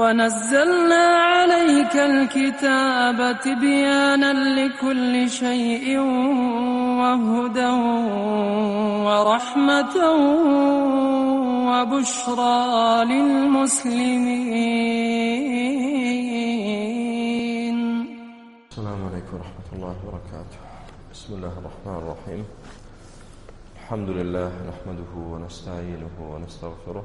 ونزلنا عليك الكتاب تبيانا لكل شيء وهدى ورحمة وبشرى للمسلمين السلام عليكم ورحمة الله وبركاته بسم الله الرحمن الرحيم الحمد لله نحمده ونستعينه ونستغفره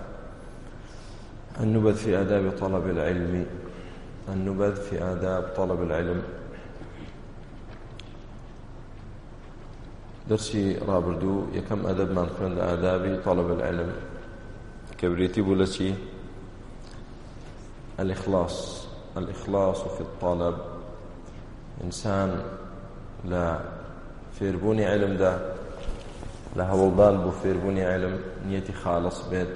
النبذ في آداب طلب العلم النبذ في آداب طلب العلم درسي رابردو يكم أدب من خوند آدابي طلب العلم كبريتي بولتي الإخلاص الإخلاص في الطلب إنسان لا فيربوني علم ده لهوڵدان بۆ فێربوونی علم نیەتی خاڵص بێت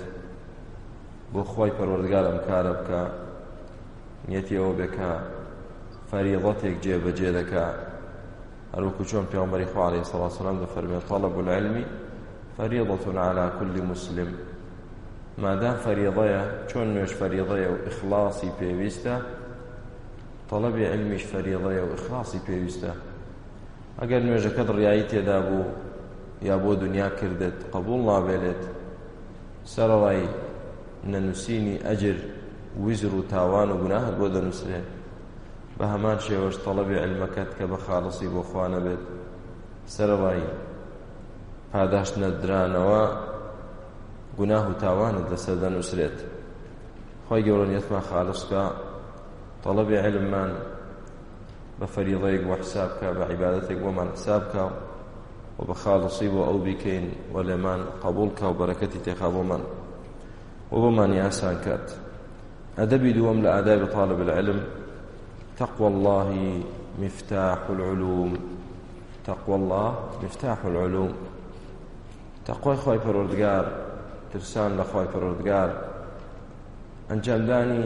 بۆ خۆی پەروەردگارم کارە بکە نیەتی ئەوە بێکە فەریڵەتێک جێبەجێ دەکە هەروکو چۆن پێمەری خوارێ سەڵاسەلام دە فەرمێ تەڵە بولعلمی فەریڵەتون على کولی مسلم مادام فەریڵەیە چۆن نوێش فەریڵەیە و ئیخلاصی پێویستە تەڵەبی علمیش فەریڵەیە و ئیخلاصی پێویستە ئەگەر نوێژەکەت ڕیایی تێدا بوو یا بۆ دنیا کردت قبول نابێت سەرڵایی نەنووسینی ئەجر ویزر و تاوان و گوناهت بۆ دەنووسێت بە هەمان شێوەش تەڵەبی ئەلمەکەت کە بە خاڵسی بۆ خوانە بێت سەرەوایی پاداش نەدرانەوە گوناه و تاوانت لەسەر دەنووسرێت خۆی گەورەنیەتمان خالسکە تەڵەبی علممان بە فەریڵەیەک وە حسابکە بە عیباەتێک بۆمان حسابکە و بە خاڵسی بۆ ئەو بیکەین و لێمان قبولکە و بەرەکەتی تێخا بۆمان و بۆمانی ئاسان کات ئەدەبی دووەم لە ئادابی طالب العلم تەقوى الله مفتاح العلوم تەقوى الله مفتاح العلوم تەقوای خۆی پەروەردگار ترسان لە خۆی پەروەردگار ئەنجامدانی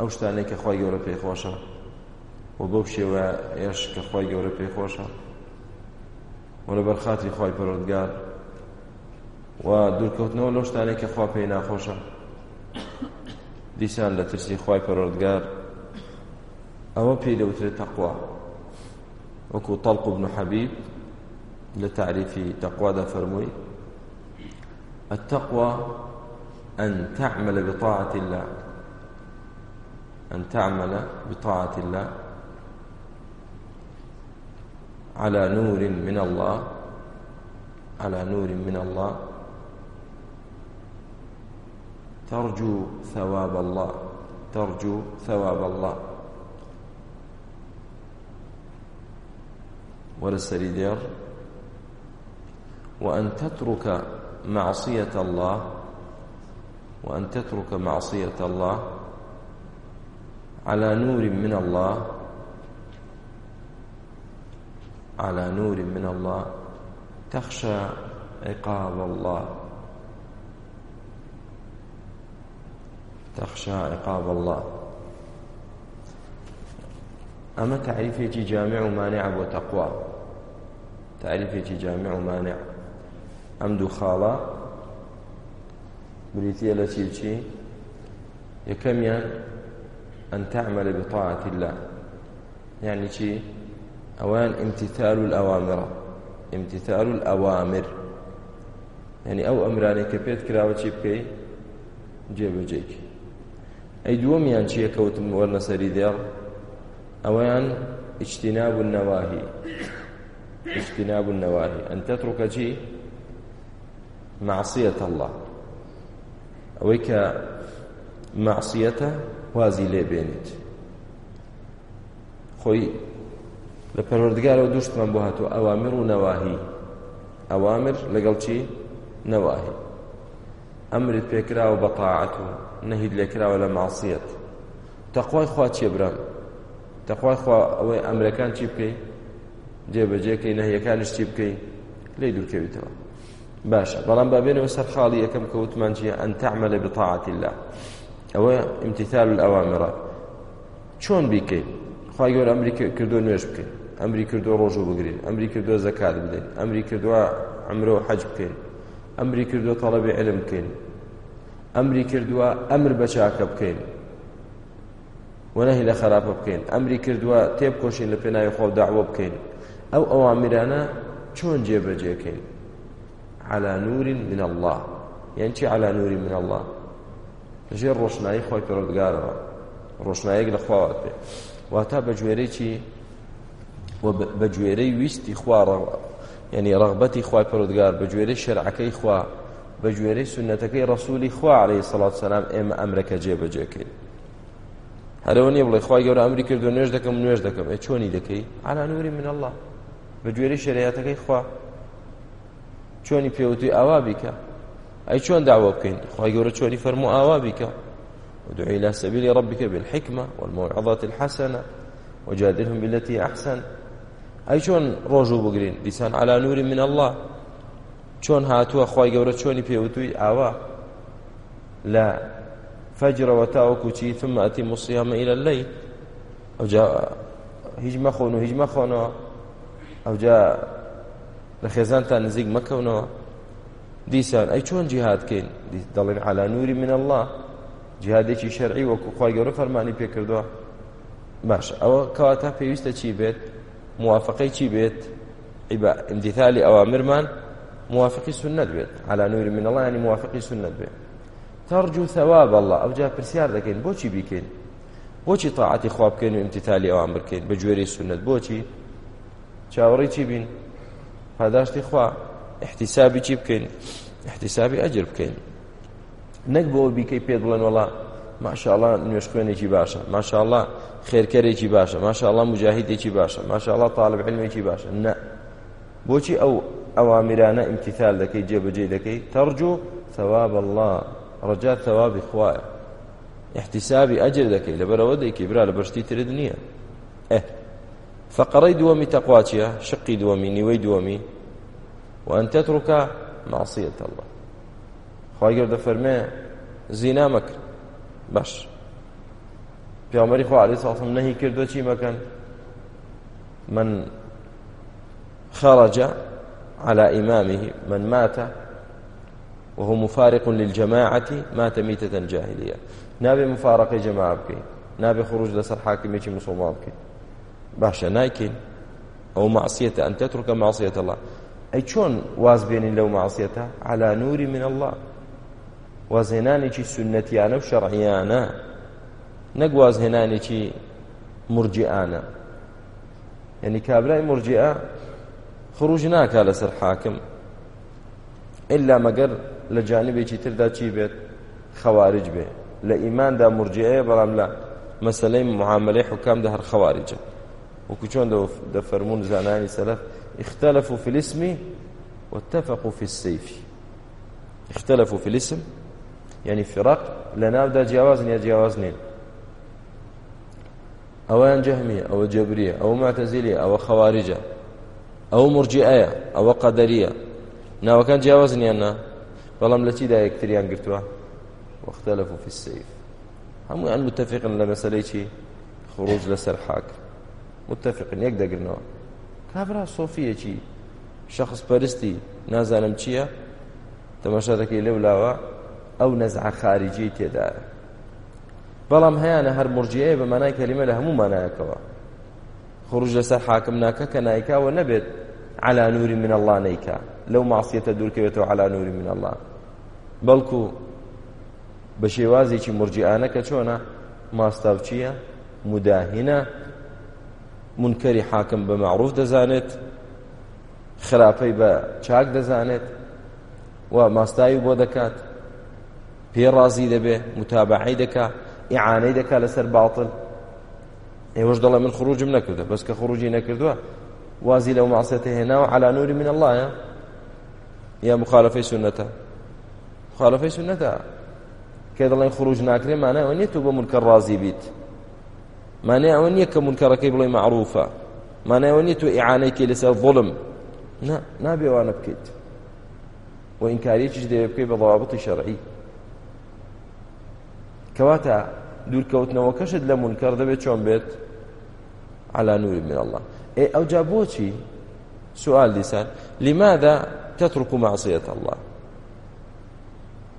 ئەو شتانێک کە خۆی گەورە پێی خۆشە و بەو شێوە ئێش کە خۆی گەورە پێی خۆشە و لە بەرخاتی خۆی پەروەردگار و دوورکەوتنەوە لەو شتانێکی خوا پێی ناخۆشە دیسان لە ترسی خی پەرۆردگار ئەوە پێی دەوترێت تەقوا وەکو تەڵق بن حەبیب لە تعریفی تەقوادا فەرمووی التقوى أن تعمل بطاعة الله أن تعمل بطاعة الله على نور من الله على نور من الله ترجو ثواب الله ترجو ثواب الله ورسري دير وأن تترك معصية الله وأن تترك معصية الله على نور من الله على نور من الله تخشى عقاب الله تخشى عقاب الله أما تعريفك جامع ومانع وتقوى تعريفك جامع ومانع أم دو خالة بريتية التي يكميا أن تعمل بطاعة الله يعني شي أوان امتثال الأوامر امتثال الأوامر يعني أو أمراني كبيت كراوة شي بكي جيبجيكي ئەی دووەمیان چییە کەوتن وەرنەسەری دێڵ ئەوەیان ئیشتیناب النەواهی اجتناب النواهي أن تترك شيء معصية الله أويك معصيته وازي لي بينت خوي لپروردگار و دوشت من بوهاتو أوامر و نواهي أوامر لقل شيء نواهي ئەمرت پێکراوە بە تاعەت و نەهید لێکراوە لە ماسیەت تەخوای خوا چێبران تەخوای خوا ئەوەی ئەمرەکان چی بکەیت جێبەجێکەی نەهیەکانش چی بکەیت لێ دوورکەویتەوە باشە بەڵام بابێنەوە سەر خاڵی یەکەم کە وتمان چیە ئەن تەعملە بتاعەتی الله ئەوە ئیمتیتال ئەوامێرا چۆن بیکەین خی گەۆر ئەمری کردو نوێش بکەین ئەمری کردو ڕۆژ بگرین ئەمری کردو زەکات بدەین ئەمری کردووە ئەمرۆ حەج بکەین ئەمری کردو تەڵەبی علم بکەین ئەمری کردووە ئەمر بە چاکە بکەین وەنەهی لە خراپە بکەین ئەمری کردووە تێبکۆشین لە پێناوی خۆ داعوە بکەین ئەو ئەوامرانە چۆن جێبەجێکەین على نور من الله یان چی على نور من الله لەژێر ڕۆشنایی خۆی پەرۆدگارەوە ڕۆشنایەک لە خواوات پێ واتا بە گوێرەی چی بە گوێرەی ویستی خوارەوە ینی ڕغبەتی خوای پرودگار بە گوێرەی شەرعەکەی خوا بە گوێرەی سنەتەکەی ڕسوولی خوا عليه سەڵات سەسلام ئێمە ئەمرەکە جێبەجێکرد هەرەوە نیە بڵێ خخوای گەورە ئەمری کردو نوێژ دەکەم نوێژ دەکەم ئە چۆنی دەکەی ئانا نووری من الله بە گوێرەی شریعەتەکەی خوا چۆنی پێوتی ئاوا بیکە ئەی چۆن داوا بکەین خخوای گەورە چۆنی فەرمو ئاوا بیکە ودعي إلى سبيل ربك بالحكمة والموعظة الحسنة وجادلهم بالتي أحسن ئەی چۆن ڕۆژوو بگرین دیسان علا نووری من الله چۆن هاتووە خی گەورە چۆنی پێوتوی ئاوا لە فەجرەوە تاوەکو چی ثم ئەتی مسیامە ئیلە لەی ئەوجا هیچ مەخۆن و هیچ مەخۆنەوە ئەوجا لە خێزانتان نزیک مەکەونەوە دیسان ئەی چۆن جیهاتکەین دەڵێن علا نووری من الله جیهادێکی شەرعی وەکو خی گەورە فەرمانی پێکردووە باش ئەوە کەواتە پێویستە چی بێت موافقەی چی بێت امتثالی ئەوامرمان موافقی سنت بێت على نور من الله ینی موافقی سنت بێت ترجو ثواب الله ئەو جا پرسیار دەکەین بۆچی بیکەین بۆچی تاعاتی خواب بکەین و امتثالی ئەوامر بکەین بە جوێری سنت بۆچی چاوەڕی چی بین پاداشتی خوا احتیسابی چی بکەین احتیسابی ئەجر بکەین نەک بۆ بیکەی پێ بڵێن وڵە ماشاءله نوێش خوێنێکی باشە ماشاءله خێرکەرێکی باشە ماشاءله مجاهیدێکی باشە ماشاءله تاالب علمێکی باشە نە بۆچی ئەو ئەوامیرانە ئیمتیثال دەکەی جێبەجێ دەکەی تەرجو ثواب الله ڕجا ثوابی خوایە احتسابی ئەجر دەکەی لەبەرەوە دەیکی برا لە بەشتی ترت نییە فقڕی دووەمی تەقوا چیە شقی دووەمی نیوەی دووەمی وأن تترك معصية الله خواهي قرد فرمي زنا مكر باش پیامبری خو علیه السلام نهی کرد چی مکن من خرج على إمامه من مات وهو مفارق للجماعة مات ميتة جاهلية نابي مفارقة جماعة بكي نابي خروج لسر حاكم يجي مسلمان بكي باشا نايكين أو معصية أن تترك معصية الله أي شون واز بيني لو معصيتها على نور من الله وازهێنانێکی سنەتیانە و شەڕعیانە نەک وازهێنانێکی مرجیانە یعنی کابرای مرجیە خروج ناکا لەسەر حاکم ئللا مەگەر لە جانبێکی تردا چی بێت خەوارج بێ لە ئیماندا مرجەیە بەڵام لە مەسلەی معاملەی حکامدا هەر خەوارجە وەکو چۆن دەفەرمون زانانی سەلەف اختلفوا في الاسم واتفقوا في السيف اختلفوا في الاسم یعنی فرق لە ناودا جیاوازن یا جیاواز نین ئەویان جەهمیە ئەوە جەبریە ئەوە ماتەزیلیە ئەوە خەواریجە ئەوە مرجیعەیە ئەوە قەدەریە ناوەکان جیاوازن یان نا بەڵام لە چیدا یەکتریان گرتووە واختلفوا في السيف هم يعني متفقا لمسألة شيء خروج لسر حاك متفقا يقدر قلنا كابرا صوفية شيء شخص برستي نازل مشيا تمشى ذكي لولاوا ئەو نەزعە خارجی تێدارە بەڵام هەیەە هەر مرجەیە بە مانای کەلیمە لە هەموو مانایەکەوە خروج لەسەر حاکم ناکە کە نایکاوە نەبێت على نوری من الله نیکا لەو ماسیەتە دوورکەوێتەوە على نوری من الله بەڵکو بە شێوازێکی مرجیانە کە چۆنە ماستاو چییە مداهینە منکەری حاکم بە معروف دەزانێت خراپەی بە چاک دەزانێت و ماستایی بۆ دەکات پێ ڕازی دەبێ متابعی دەکا ئیعانەی دەکا لەسەر باڵتن ئێوەش دەڵێ من خروجم نەکردە بەس کە خروجی نەکردووە وازی لەو ماسیەتە هێناوە على نووری من اللهە یا مخالفەی سنەتە مخالفەی سنەتە کە دەڵێن خروج ناکرێ مانە ئەو نیە تو بە منکە ڕازی بیت مانێ ئەوە نییە کە منکەڕەکەی بڵێ معروفە مانە ئەوە نیە تو ئیعانەیکی لەسەر ظڵم نابێوانە بکەیت و ئینکاریێکیش دەوێ بکەیت بە ضوابطی شەرعی کەواتە دوورکەوتنەوەکەشت لە منکەر دەبێت چۆن بێت على نور من الله ئێ ئەوجا بۆچی سوال دیسان لماذا تترك معصية الله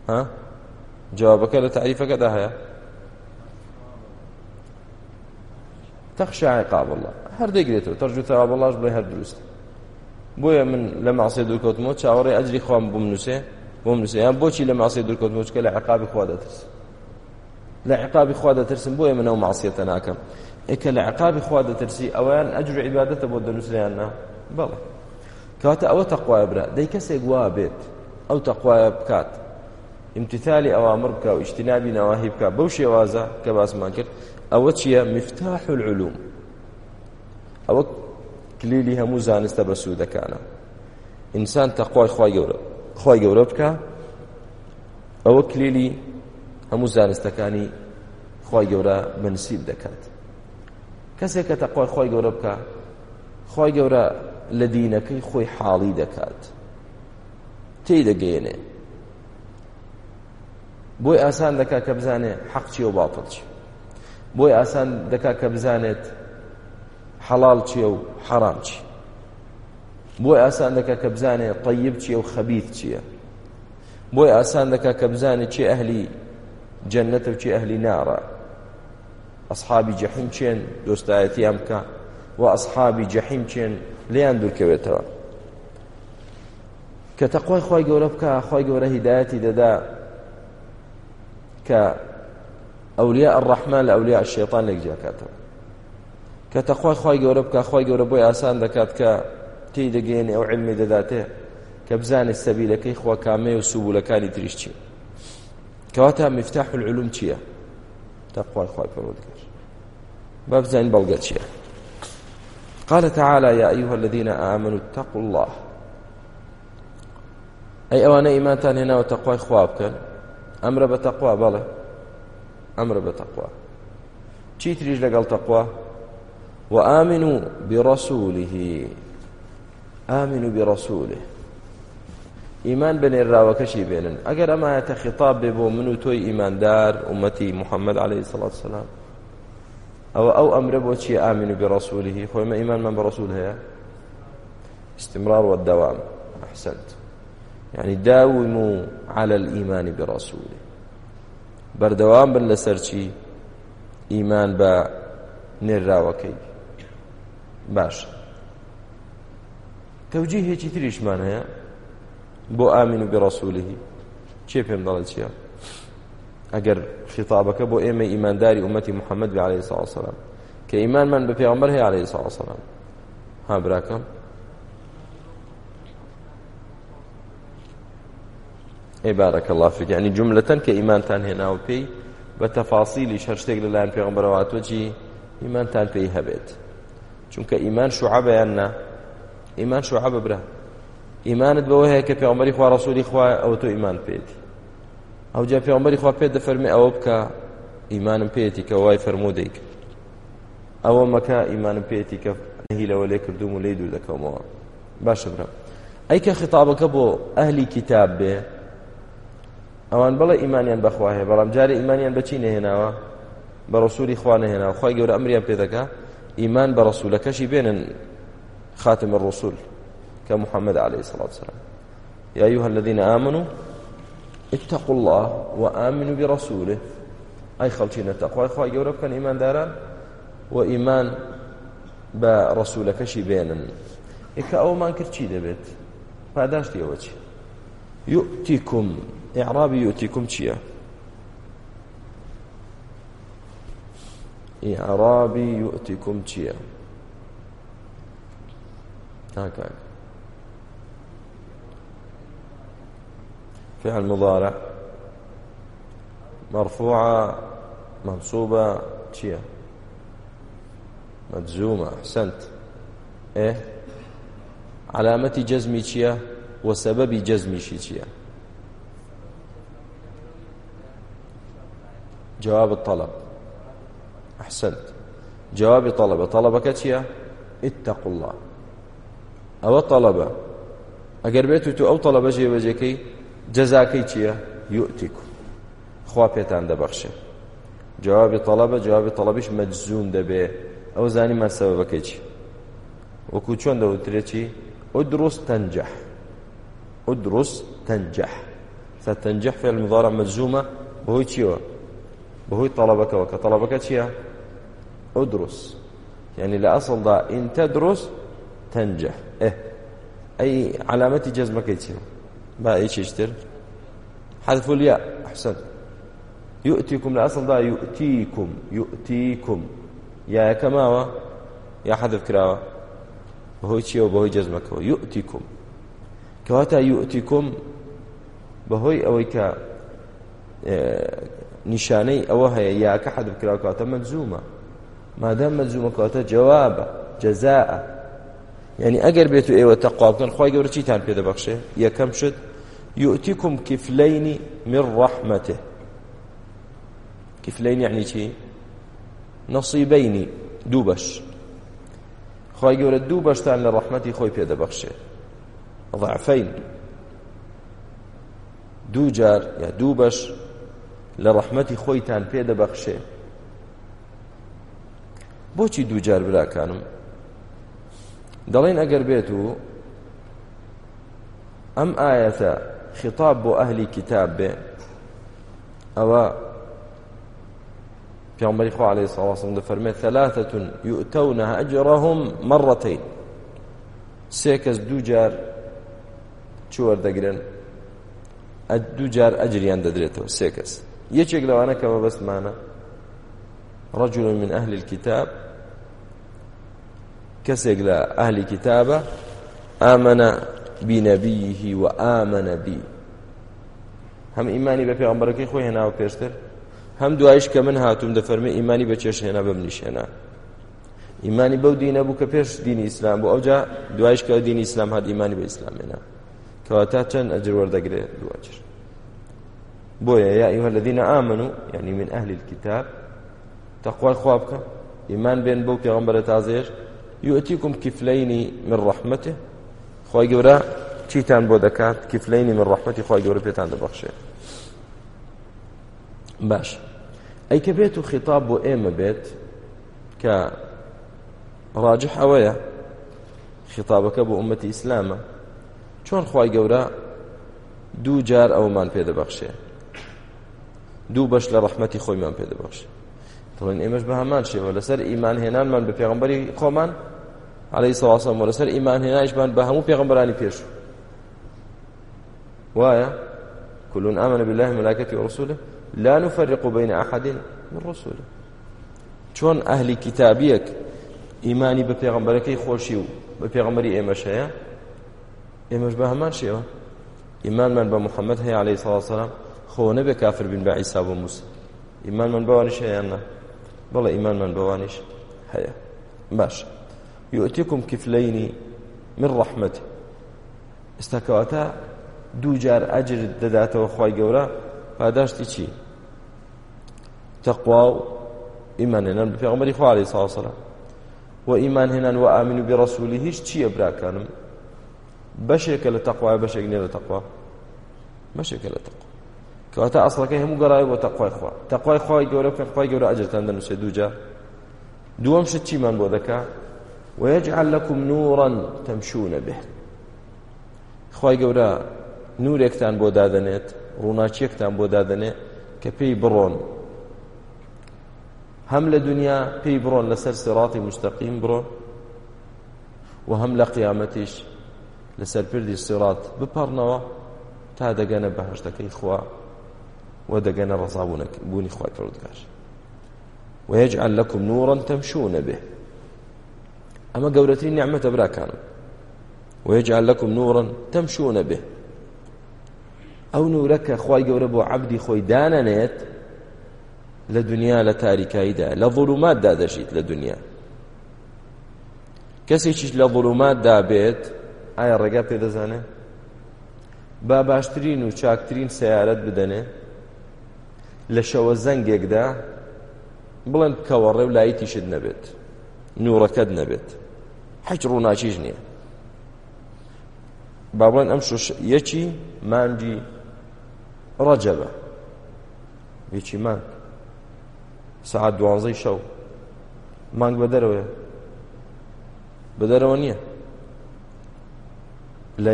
ها جوابك لتعريفك ده هيا تخشى عقاب الله هر دەگرێتەوە تەرج و تەوا بەڵاش بڵێ هەر دروست بۆیە من لە ماسی دوورکەوتمەوە چاوەڕێ ئەجری خۆم بم نووسێ بۆم نووسێ یان بۆچی لە ماسی دوورکەوتمەوە چکە لە عقابی خوا دەترس لە عقابی خوا دەترسم بۆیە منەو ماسیەتە ناکەم ئێکە لە عقابی خوا دەترسی ئەویان ئەجر عیبادەتە بۆ دەنووسیاننا بەڵێ کاتە ئەوە تەقوایە برا دەی کەسێک وا بێت ئەو تەقوایە بکات امتثالی ئەوامر بکە و ئیشتینابی نەواهی بکە بەو شێوازە کە باسمان کرد ئەوە چییە مفتاح العلوم ئەوە کلیلی هەموو زانستە بە سوودەکانە ئینسان تەقوای خوای گەورە خی گەورە بکە ئەوە کلیلی هەموو زانستەکانی خی گەورە بەنسیب دەکات کەسێک کە تەخوای خی گەورە بکە خی گەورە لە دینەکەی خۆی حاڵی دەکات تێی دەگەێنێ بۆی ئاسان دەکا کە بزانێ حەق چی و باپڵ چی بۆی ئاسان دەکا کە بزانێت حەڵال چیە و حەرام چی بۆی ئاسان دەکا کە بزانێ طیب چیە و خەبیت چییە بۆی ئاسان دەکا کە بزانێت چی ئەهلی جەنەتە و چی ئەهلی نارە ئەسحابی جەحیم چێن دۆستایەتی ئەم بکە و ئەسحابی جەحیم چێن لێیان دوورکەوێتەوە کە تەقوای خی گەورە بکە خی گەورە هیدایەتی دەدا کە ئەولیا ئەڕەحمان لە ئەولیا شێطان لێکجیاکاتەوە کە تەخوای خی گەورە بکە خی گەورە بۆی ئاسان دەکات کە تی دەگەێنێ ئەو علمی دەداتێ کە بزانێت سەبیلەکەی خوا کامێ و سوبولەکانی تریشتی کەواتە مفتاح العلوم چییە تەقوای خوای پەروەردگار با بزانین بەڵگە چییە قال تعالى يا أيها الذين آمنوا اتقوا الله أي أوانا إيمانتان هنا وتقوى خوابك أمر بتقوى بلى أمر بتقوى چی تریش لەگەڵ تەقوا و ئامن و بڕسوولیه ئامن و بڕسووله ئیمان بنێراوەکەشی بێنن ئەگەر ئەمایەتە خیتاب بێ بۆ من و تۆی ئیماندار ومەتی محەممەد عليه سڵات سلام ئەوە ئەو ئەمرە بۆ چی ئامین و بڕسوولیهی خۆیمە ئیمانمان بە ڕسوول هەیە استمرار والدوام أحسنت يعني داوموا على الإيمان برسوله بردوام بن لسرچی ئیمان بە نێراوەکەی باش تەوجیهێکی تریشمان هەیە بۆ ئامین و بڕسوولهی چێ پێم دەڵێ چییە؟ ئەگەر خیتابەکە بۆ ئێمە ئیمانداری ئومەتی محەممەد بە عليه ساسەلام کە ئیمانمان بە پێغمبەر هەیە عليه ساسەلام ها براکەم عبارك الله فيك يعني جملة كإيمانتان هنا وبي بتفاصيل شرشتك للان في غمبروات وجي إيمانتان بي هبت چونك إيمان شعب يانا إيمان شعب بره ئیمانت بەوە هەیە کە پێغمبەری خوا ڕسوولی خوا ئەوە تۆ ئیمان پێێتی ئەو جا پێغمبەری خوا پێ دەفەرمێ ئەوە بکە ئیمانم پێێتی کە وای فەرموو دەیک ئەوە مەکە ئیمانم پێێتی کە نهی لەوە لێ کردوم و لی دوور دەکەمەوە باشە برم ئەیکە خطابەکە بۆ ئەهلی کتاب بێ ئەوان بەڵێ ئیمانیان بەخوا هەیە بەڵام جارە ئیمانیان بەچی نەهێناوە بە ڕسووری خوا نەهێناوە خی گەورە ئەمریان پێ دەکە ئیمان بە ڕسوولەکەشی بێنن خاتم الرسول كمحمد عليه الصلاة والسلام يا أيها الذين آمنوا اتقوا الله وآمنوا برسوله أي خلشين التقوى إخوة يورب كان إيمان داران وإيمان برسولك شي بينا إكا أو ما انكر شي دبت فاداش دي وجه يؤتكم إعرابي يؤتكم شيئا إعرابي يؤتكم شيئا هكذا فعل مضارع مرفوعة منصوبة تشيا مجزومة أحسنت إيه علامة جزمي تشيا وسبب جزمي شي تشيا جواب الطلب أحسنت جواب طلبة طلبك تشيا اتقوا الله أو طلبة ئەگەر بێت و تو ئەو تەڵە بەجێ بەجەکەی جەزاکەی چییە یوتیکم خوا پێتان دەبەخشێ جوابی تەڵەبە جوابی تەڵەبیش مەجزوم دەبێ ئەو زانیمان سەبەکەی چی وەکو چۆن دەوترێکی ئەو دروست تەنجەح ئەو دروست تەنجەح سا تەنجەح فێ المضارە مەجزومە بەهۆی چیوە بەهۆی تەڵەبەکەەوە کە تەڵەبەکە چییە ئەو دروست يعني لە ئەسڵدا ئین تەدروست تەنجەح ئەی علامەتی جەزمەکەی چیوە بايشتر حذف الياء أحسن يؤتيكم لأصل دا يؤتيكم يؤتيكم يا كماوة يا حذف كراوة بهوي شيء وبهوي جزمك يؤتيكم كواتا يؤتيكم بهوي أويك نیشانەی ئەوە هەیە یاکە حەدب کراکاتە مەجزومە مادام مەجزومەکەواتە جوابە جەزاە یعنی ئەگەر بێت و ئێوە تەقاابکەن خی گەورە چیتان پێدەبخشێ یەکەم شت يؤتكم كفلين من رحمته كفلين يعني شيء نصيبين دوبش خۆی گەورە دوو بەشتان لە ڕەحمەتی خۆی پێدەبەخشێ ضعفەین دوو جار یا دوو بەش لە ڕەحمەتی خۆیتان پێدەبەخشێ بۆچی دوو جار براکانم دەڵێن ئەگەر بێت و ئەم ئاەتە خطاب بۆ ئەهلی کتاب بێ ئەوە پیامبری خو عليه الصلاة والسلام دەفەرمێت ثلاثة يؤتون أجرهم مرتين سێ کەس دوو جار چوەردەگرن دوو جار ئەجریان دەدرێتەوە سێ کەس یەکێک لەوانە کە بەبەستمانە رجل من أهل الكتاب کەسێک لە ئەهلی کتابە ئامەە بنەبیه و ئامەنەبی هەم ئیمانی بە پێغمبەرەکەی خۆی هێناوە پێشتر هەم دوایش کە من هاتووم دەفەرمێ ئیمانی بە چێش هێنا بە منیشێنا ئیمانی بەو دینە بوو کە پێش دینی ئیسلام بوو ئەوجا دوایش کە دینی ئیسلام هات ئیمانی بە ئیسلامێنا کەواتا چەند ئەجر وەردەگرێت دوواجر بۆیە یا ئیوە الذين ئامنوا يعني من أهل الكتاب تەقوای خوا بکە ئیمان بێن بەو پێغمبەرە تازێش يؤتيكم كفلين من رحمته خی گەورە چیتان بۆ دەکات کیفلینی من ڕحمەتی خی گەورە پێتان دەبەخشێت باش ئەیکە بێت و خیتاب بۆ ئێمە بێت کە ڕاجح ئەوەیە خیتابەکە بۆ عومەتی ئیسلامە چۆن خی گەورە دوو جار ئەومان پێدەبەخشێ دوو بەش لە ڕحمەتی خۆیمان پێدەبەخشێ دڵێن ئێمەش بە هەمان شێوە لەسەر ئیمان هێنانمان بە پێغمبەری خۆمان عليه الصلاة والسلام ورسل إيمان هنا إشبان بهمو بيغمبراني بيش وايا كل آمن بالله ملائكته ورسوله لا نفرق بين أحد من رسوله چۆن ئەهلی کتابیەک ئیمانی بە پێغمبەرەکەی خۆشی و بە پێغمبەری ئێمەش هەیە ئێمەش بە هەمان شێوە ئیمانمان بە محەممەد هەیە عليه ساڵسەلام خۆ نەبێ کافر بین بە عیسا بۆ مووس ئیمانمان بەوانش هەیەیان نا بەڵە ئیمانمان بەوانش هەیە باشە يؤتكم كفلين من رحمته استكواتا دو جار اجر دداته وخواي گورا پاداشتی چی تقوا و ایمان هنن به پیغمبر خدا علیه الصلاه والسلام و ایمان هنن و امنو برسوله هیچ چی ابرا کنم بشک له تقوا بشک نه تقوا بشک له تقوا کواتا اصلا که هم گرای و تقوا خوا تقوا خوا گورا که خوا گورا اجر تندن سدوجا دوم شت چی من بودکا ويجعل لكم نورا تمشون به خی گەورە نورێکتان بۆ دادەنێت ڕووناچیەکتان بۆ دادەنێت کە پێی بڕۆن هەم لە دنیا پێی بڕۆن لەسەر سڕاتی مستەقیم بڕۆن و هەم لە قیامەتیش لەسەر پردی سڕات بپەڕنەوە تا دەگەنە بەهشتەکەی خوا و دەگەنە ڕزابوونەکە بوونی خی پرودگار ويجعل لكم نورا تمشون به ئەمە گەورەترین نیعممەتە براکانم ويجعل لكم نورا تمشون به ئەو نورە کە خی گەورە بۆ عبدی خۆی دانەنێت لە دنیا لە تاریکاییدا لە ظڵوماتدا دەژیت لە دنیا کەسێکیش لە ظڵوماتدا بێت ئایا ڕێگا پێدەزانێ با باشترین و چاکترین سیارەت بدەنێ لە شەوە زەنگێکدا بڵند کەوەڕێ و لایەتیشت نەبێت نوڕەکەت نەبێت حەج ڕووناچیش نییە با بڵێن ئەم یەکی مانگی ڕەجەبە یەکی مانگ سەعات دوانزەی شەو مانگ بە دەرەوەە بە دەرەوە نییە لە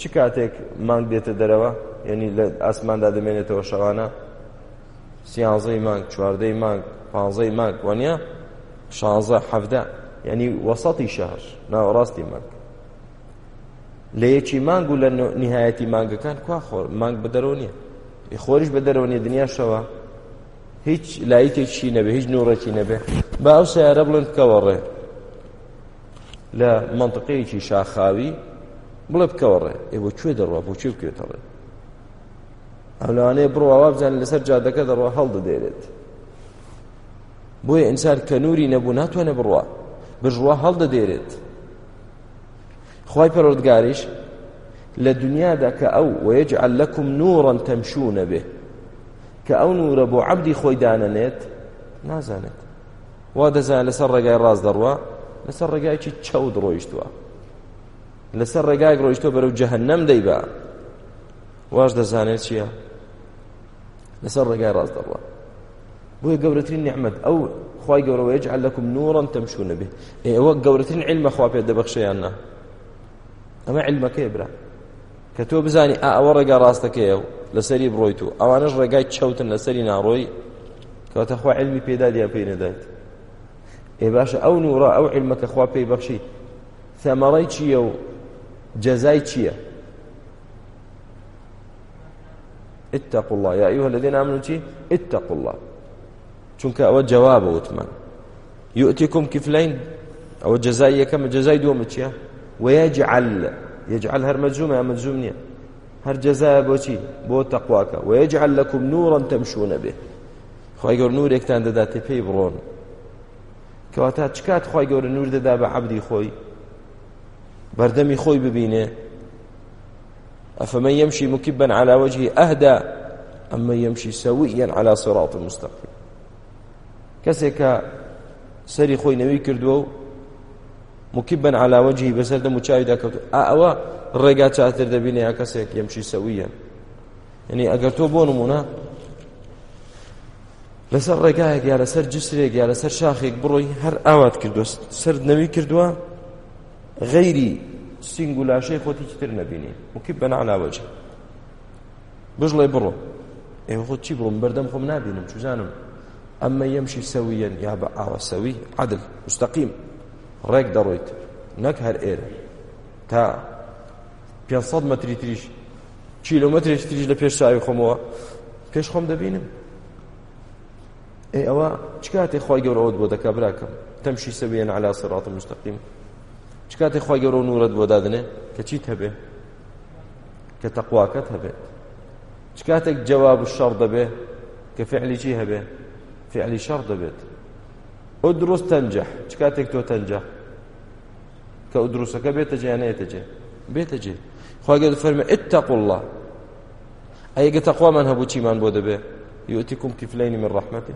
چ کاتێک مانگ دێتە دەرەوە یعنی لە ئاسماندا دەمێنێتەوە شەوانە سیانزەی مانگ چواردەی مانگ پانزەی مانگ وانە شانزە حەفدە ینی وەسەی شەهر ناوەڕاستی مانگ لە یەکی مانگ و لە نهایەتی مانگەکان کوا خۆر مانگ بە دەرەوە نییە خۆریش بە دەرەوە نیە دنیاشەوە هیچ لایەکێکی نەبێ هیچ نوڕێکی نەبێ با ئەو سیارە بڵند بکەوەڕێ لە منطقەیەکی شاخاوی بڵێ بکەوەڕێ ئێوە کوێ دەڕوە بۆ چی بکوێتەڕێ ئەو لەوانەیە بڕواوا بزان لەسەر جادەکە دەڕوە هەڵدەدێرێت بۆیە ئینسان کە نووری نەبوو ناتوانێ بڕوە بژوە هەڵدەدێرێت خی پەرۆردگاریش لە دنیادا کە ئەو وەیەجعل لەکم نوڕەن تەمشونە بێ کە ئەو نورە بۆ عەبدی خۆی دانەنێت نازانێت وا دەزانێت لەسەر ڕێگای ڕاست دەڕوە لەسەر ڕێگایکی چەود ڕۆیشتووە لەسەر ڕێگای ڕۆیشتۆ بەرەو جەهەنەم دەیبا واش دەزانێت چییە لەسەر ڕێگای ڕاست دەڕوە بۆیە گەورەترین نعممەد ئەو خی گەورەوە یجعل لەکم نورن تەمشونە بێ ئێوە گەورەترین علمە خوا پێ دەبەخشیاننا ئەمە علمەکەی برا کە تۆ بزانی ئەوە ڕێگا ڕاستەکەیە و لەسەری بڕۆیت و ئەوانش ڕێگای چەوتن لەسەری ناڕۆی کەواتە خوا علمی پێدادیا پێی نەدایت ئێ باشە ئەو نورە ئەو علمەکە خوا پێی بەخشی ثەمەڕی چییە و جەزای چییە اتقوا الله يا أيها الذين آمنوا اتقوا الله چونکە ئەوە جوابە وتمان یوتیکم کفلین ئەوە جزای یەکەمە جزای دووەمە چییە ويجعل يجعل هر مجزومة يا مجزوم نية هر جزاء بوشي بو تقواك ويجعل لكم نورا تمشون به خواهي قول نور يكتان دادا تبهي برون كواتا چكات خواهي قول نور دادا بعبدي خوي بردمي خوي ببينه أفمن يمشي مكبا على وجهه أهدى أما يمشي سويا على صراط مستقيم کەسێک کە سەری خۆی نەوی کردووە و مکیبن علاوەجی بەسەر دەم و چاویدا کەوتو ئەوە ڕێگا چاتر دەبینێ یا کەسێک یەمشی سەویە یعنی ئەگەر تۆ بۆ نمونە لەسەر ڕێگایەک یا لەسەر جسرێک یا لەسەر شاخێک بڕۆی هەر ئاوات کردووە سرد نەوی کردووە غەیری سنگ و لاشەی خۆتی تر نەبینی وکی بەنا علاوەجێ بژڵێ بڕۆ ئێوە خۆت چی بڕۆم بەردەم خۆم نبینم چوزانم ئەمە یەمشی سەویەن یا بە ئاوەسەوی عدل مستەقیم ڕێک دەڕۆیت نەک هەر ئێرە تا 500 مەتری تریش کیلومترێک تریش لە پێش چاوی خۆمەوە پێش خۆم دەبینم ئێ ئەوە چکاتێ خی گەورەوەت بۆ دەکە براکەم تەمشی سەویەن علا سڕات مستەقیم چکاتێ خی گەورە و نورەت بۆ دادنێ کە چیت هەبێ کە تەقواکەت هەبێت چکاتێک جواب شەڕ دەبێ کە فعلی چی هەبێت فعلی شەڕ دەبێت ئەو دروست تەنجە چ کاتێک تۆ تەنجە کە ئەو دروستەکە بێتە جیانەیەتە جێ بێتە جێ خواگەت فەرمە ئتەق الله ئەیگە تەخوامان هەبوو چیمان بۆ دەبێ یوتیکم کیفلینی من ڕحمەتی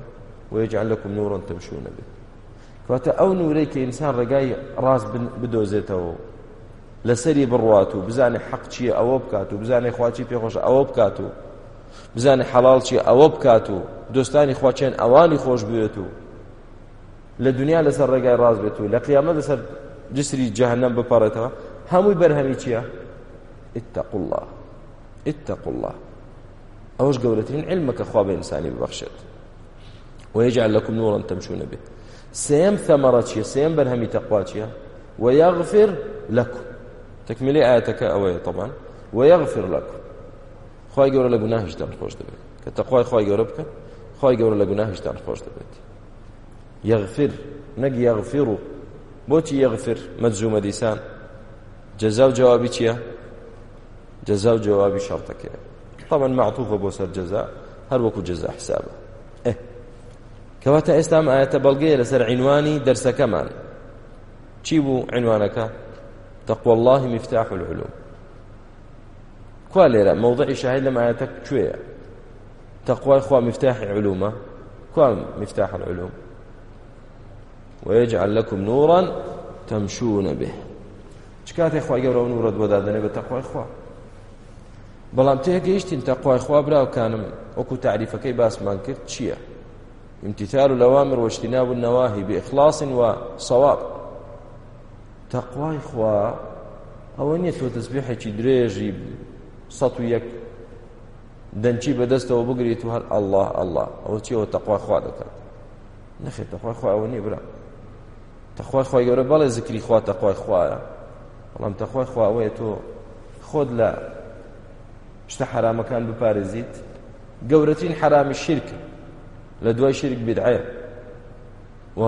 ويجعل لكم نورا تمشون به کاتە ئەو نورەی کە ئینسان ڕێگای ڕاست بدۆزێتەوە لەسەری بڕوات و بزانێ حەق چییە ئەوە بکات و بزانێ خواچی پێخۆش ئەوە بکات و بزانێ حەڵالچی ئەوە بکات و دۆستانی خواچێن ئەوانی خۆش بێت و لە دنیا لەسەر ڕێگای ڕاز بێت و لە قیامە لەسەر جسری جەهنم بپەڕێتەوە هەمووی بەرهەمی چییە؟ اتقوا الله اتقوا الله ئەوش گەورەترین علمەکە خوا بە ئینسانی ببەخشێت ويجعل لكم نورا تمشون به سيم ثمرة چیە سيم بەرهەمی تەقوا چیە ويغفر لكم تكملي آياتك أوي طبعا ويغفر لكم خی گەورە لە گوناهشتان خۆش دەبێت کە تەخوای خی گەورە بکەن خی گەورە لە گوناهشتان خۆش دەبێت یغفر نەگی یغفر و بۆچی یغفر مەجزومە دیسان جەزا و جوابی چییە جەزا و جوابی شەڵتەکەیە طبعا معطوفە بۆ سەر جەزا هەر وەکو جەزا حسابە کەواتە ئێستا ئاەتە بەڵگەیە لەسەر عینوانی دەرسەکەمان چی بوو عنوانەکە تەقوى الله مفتاح العلوم کوا لێرە مەوضعی شاهد لەم ئاەتە کوێیە تەقوای خوا مفتاح علومە کوا مفتاح العلوم ويجعل لكم نورا تمشون به چکاتێک خوا گەورە نورەت بۆ دادنێ بە تەقوای خوا بەڵام تێگەیشتین تەقوای خوا براوکانم وەکو تعریفەکەی باسمان کرد چییە امتثال الأوامر واجتناب النواهي بإخلاص وصواب تەقوای خوا ئەوە نییە تۆ تەسبیحێکی درێژی سەد و یەک دەنچی بەدەستەوە بگریت و هەر ئەله ئەله ئەوە چیەوە تەخوای خوا دەکات نەخێت تەخوای خوا ئەوە نیە برا تەخوای خی گەورە بەڵێ زکری خوا تەخوای خوایە بەڵام تەخوای خوا ئەوەیە تۆ خۆت لە شتە حرامەکان بپارێزیت گەورەترین حرامی شرک لە دوای شرک بدعەیە و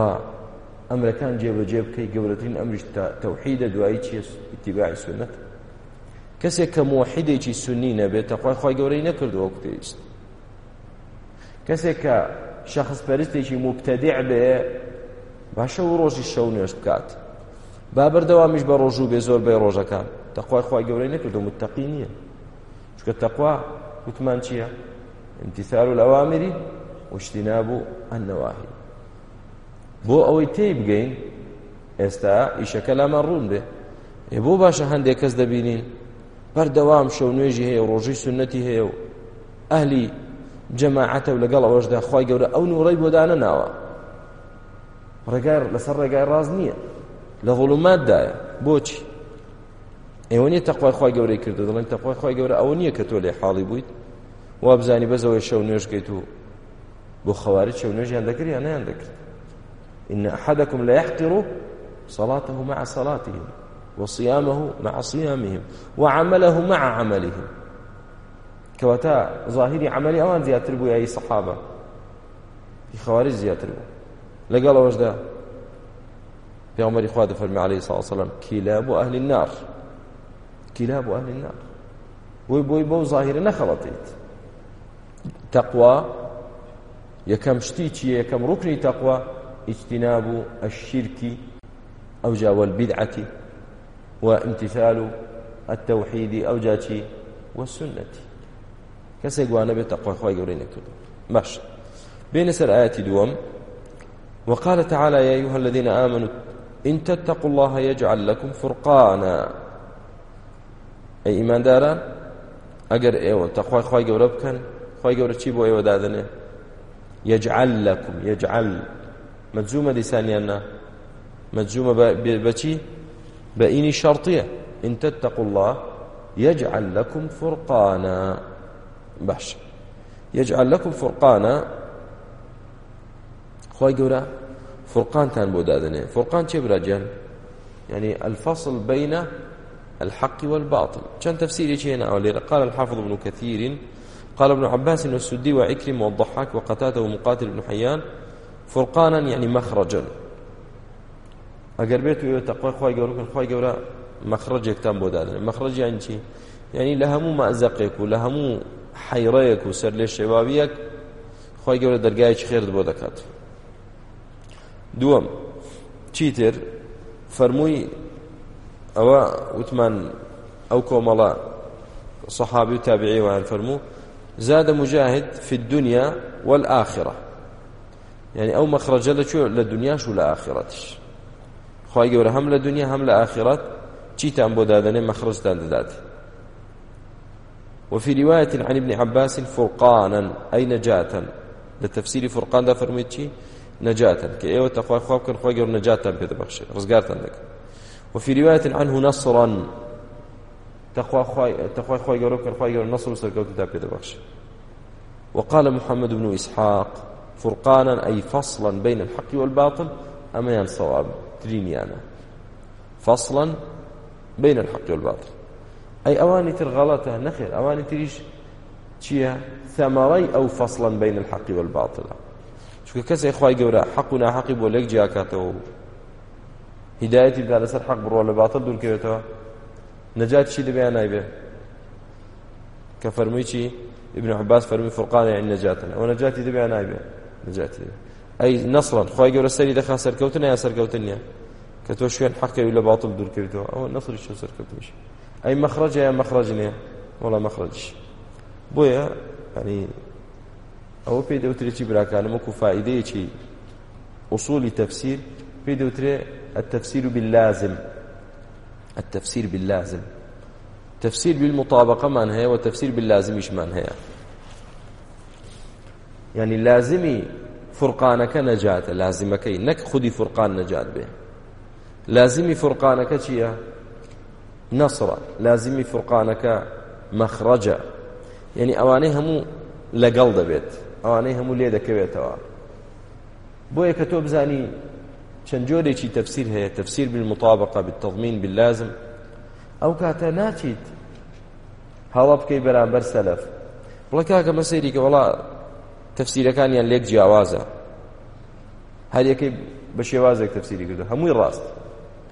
ئەمرەکان جێبەجێ بکەی گەورەترین ئەمریش تەوحیدە دوایی چیە ئتیباعی سنەتە کەسێک کە مۆحیدێکی سنی نەبێت تەخوای خۆی گەورەی نەکردووە پێویست کەسێک کە شەخص پەرستێکی مبتەدیع بێ باشە و ڕۆژی شەو نوێش بکات با بەردەوامیش بە ڕۆژ و بێ زۆر بێ ڕۆژەکان تەخوای خۆی گەورەی نەکردو متتەقی نییە چکە تەخوا وتمان چییە؟ امتثال الأوامر واجتناب النواهي بۆ ئەوەی تێی بگەین ئێستا ئیشەکە لامان ڕوون بێ ێ بۆ باشە هەندێک کەس دەبینین بەردەوام شەو نوێژی هەیە و ڕۆژی سنەتی هەیە و ئەهلی جەماعەتە و لەگەڵ ئەوەشدا خی گەورە ئەو نوڕی بۆدانە ناوە ڕێگای لەسەر ڕێگای ڕاز نییە لە غڵوماتدایە بۆچی ئێوە نیە تەخوای خی گەورەی کردو دەڵێن تەخوای خی گەورە ئەوە نییە کە تۆ لێ حاڵی بوویت وا بزانی بەزەوەی شەو نوێژگەیت و بۆ خەواری شەو نوێژیان دەکرد یان نەیان دەکرد إن أحدكم لا يحقر صلاته مع صلاته وصيامه مع صيامهم وعمله مع عملهم كواتا ظاهري عملي اوان زياتر بو اي صحابه خوارج زياتر بو لقال وجدا يا عمر اخواد فرمي عليه الصلاه والسلام كلاب اهل النار كلاب اهل النار بوي بوي بو ظاهر نخلطيت تقوى يكم شتيتي يكم ركني تقوى اجتناب الشرك او جاوى البدعه وامتثال التوحيد أو جاتي والسنة كسي قوانا بتقوى خواهي قولين كدو ماشي بين سر آياتي دوم وقال تعالى يا أيها الذين آمنوا إن تتقوا الله يجعل لكم فرقانا أي إيمان داران أجر إيوة تقوى خواهي قولة بكن خواهي قولة تشيبوا إيوة دادنه يجعل لكم يجعل مجزومة لسانيانا مجزومة بشي بإني شرطية إن تتقوا الله يجعل لكم فرقانا باش يجعل لكم فرقانا خواهي قورا فرقان تان بودادنه فرقان چه براجان يعني الفصل بين الحق والباطل كان تفسيري شيء هنا قال الحافظ ابن كثير قال ابن عباس والسدي وعكرم والضحاك وقتاته ومقاتل بن حيان فرقانا يعني مخرجا ئەگەر بێت و تەقوای خی گەورکن خی گەورە مەخرەجێکتان بۆ دادنێ مەخرەجیان چی یعنی لە هەموو مەزەقێک و لە هەموو حیڕەیەک و سەر لێ شێواویەک خی گەورە دەرگایکی خێرت بۆ دەکات دووەم چیتر فەرمووی ئەوە وتمان ئەو کۆمەڵە صحابي وتابعي وعن فرمو زاد مجاهد في الدنيا والآخرة يعني أو مخرج لك للدنيا شو لآخرتش خی گەورە هەم لە دنیا هەم لە ئاخرات چیتان بۆ دادنێ مەخرجتان دەدات وفي رواية عن ابن عباس فرقانا أي نجاة لتفسير فرقان دا فرميت شي نجاة كأيوة تقوى خواب كان خواب قرر نجاة بيت بخشي رزقارتا لك وفي رواية عنه نصرا تقوى خواب قرر كان خواب قرر نصر وسرقوت دا بيت بخشي وقال محمد بن إسحاق فرقانا أي فصلا بين الحق والباطل أما صواب ترینیانە فصلا بین الحق والباطل ئەی ئەوانی تر غەڵەتە نەخێر ئەوانی تریش چییە ثەمەڕەی ئەو فصلا بین الحق والباطل چونکە کەسێک خی گەورە حەق و ناحەقی بۆ لەک جیاکاتەوە هیدایەتی بدا لەسەر حەق بڕۆ لە باتە دوورکەوێتەوە نەجات چی دەبێ نایبێ کە فەرمووی چی ابن عباس فەرمی فرقانە یان نەجاتن ئەو نەجاتی دەبێ نایبێ نەجاتی دەبێ ئەی نەسڵن خی گەورە سەری دەخا سەرکەوتن یا سەرکەوتن نیە کە تۆ شوێن حەقی لە باتڵ دوور کردەوە ئەوە نەفری شو سەرکەوتنیش ئەی مەخرج یا مەخرج نیە وڵا مەخرج بۆیە ئەنی ئەوە پێی دەوترێکی براکانم وەکو فائیدەیەکی ئوصولی تەفسیر پێی دەوترێ التفسير باللازم التفسير باللازم تفسير بالمطابقة من هي وتفسير باللازم إيش من هي يعني لازمي فرقانەکە نەجاتە لازیمەکەی نەک خودی فرقان نەجات بێ لازیمی فرقانەکە چییە نەسرە لازیمی فرقانەکە مەخڕەجە یعنی ئەوانەی هەموو لەگەڵ دەبێت ئەوانەی هەموو لێ دەکەوێتەوە بۆیە کە تۆ بزانی چەند جۆرێکی تەفسیر هەیە تەفسیر بالمطابقة بالتضمین باللازم ئەو کاتە ناچیت هەڵە بکەی بەرامبەر سەلەف بڵێ کاکە مەسەیری کە وڵا تەفسیرەکانیان لێک جیاوازە هەر یەکەی بە شێوازێک تەفسیری کردو هەمووی ڕاست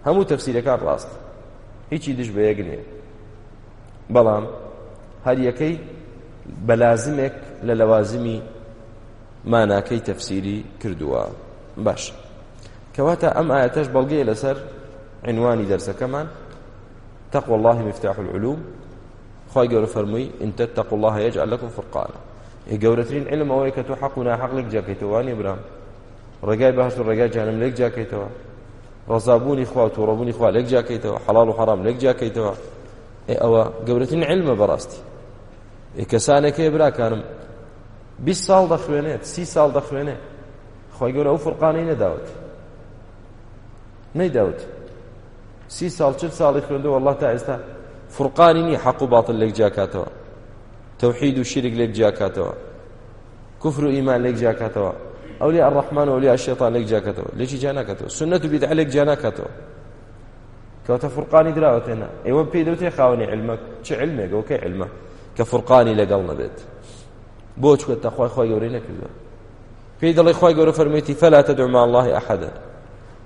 هەموو تەفسیرەکان ڕاست هیچی دش بە یەک نییە بەڵام هەر یەکەی بەلازمێک لە لەوازمی ماناکەی تەفسیری کردووە باش کەواتە ئەم ئاەتەش بەڵگەیە لەسەر عنوانی دەرسەکەمان تەقوى الله مفتاح العلوم خی گەورە فەرمووی ئینتە تەقوا الله يجعل لكم فرقانا گەورەترین علم ئەوەی کە تۆ حەق و ناحەقلێک جاکەیتەوەوانی برام ڕێگای بەهشت و ڕێگای جانم لێک جاکەیتەوە ڕزابوونی خوا و تووڕەبوونی خوا لێک جاکەیتەوە حەڵال و حەرام لێک جاکەیتەوە ئەوە گەورەترین علمە بەڕاستی کەسانێکی براکانم بی ساڵ دەخوێنێت سی ساڵ دەخوێنێت خۆی گەورە ئەو فرقانەی نەداوت نەیداوت سی ساڵ چ ساڵی خوێندەوە وڵات تا ئێستا فرقانی نی حەق و باڵ لێک جاکاتەوە تەوحید و شیرک لێک جیاکاتەوە کوفر و ئیمان لێک جیاکاتەوە ئەولیا الرحمن و ئەولیا الشیطان لێک جیاکاتەوە لێکی جیا ناکاتەوە سنەت و بیدع لێک جیا ناکاتەوە کەواتە فڕقانی دراوە تێنا ئێوە پێی دەوتێ خاوەنی علمە چ علمێک ئەوکەی علمە کە فڕقانی لەگەڵ نەبێت بۆ چکوێت تەخوای خۆی گەورەی نەکردوە پێی دەڵی خۆی گەورە فەرمێتی فەلا تەدعو مع الله أحدا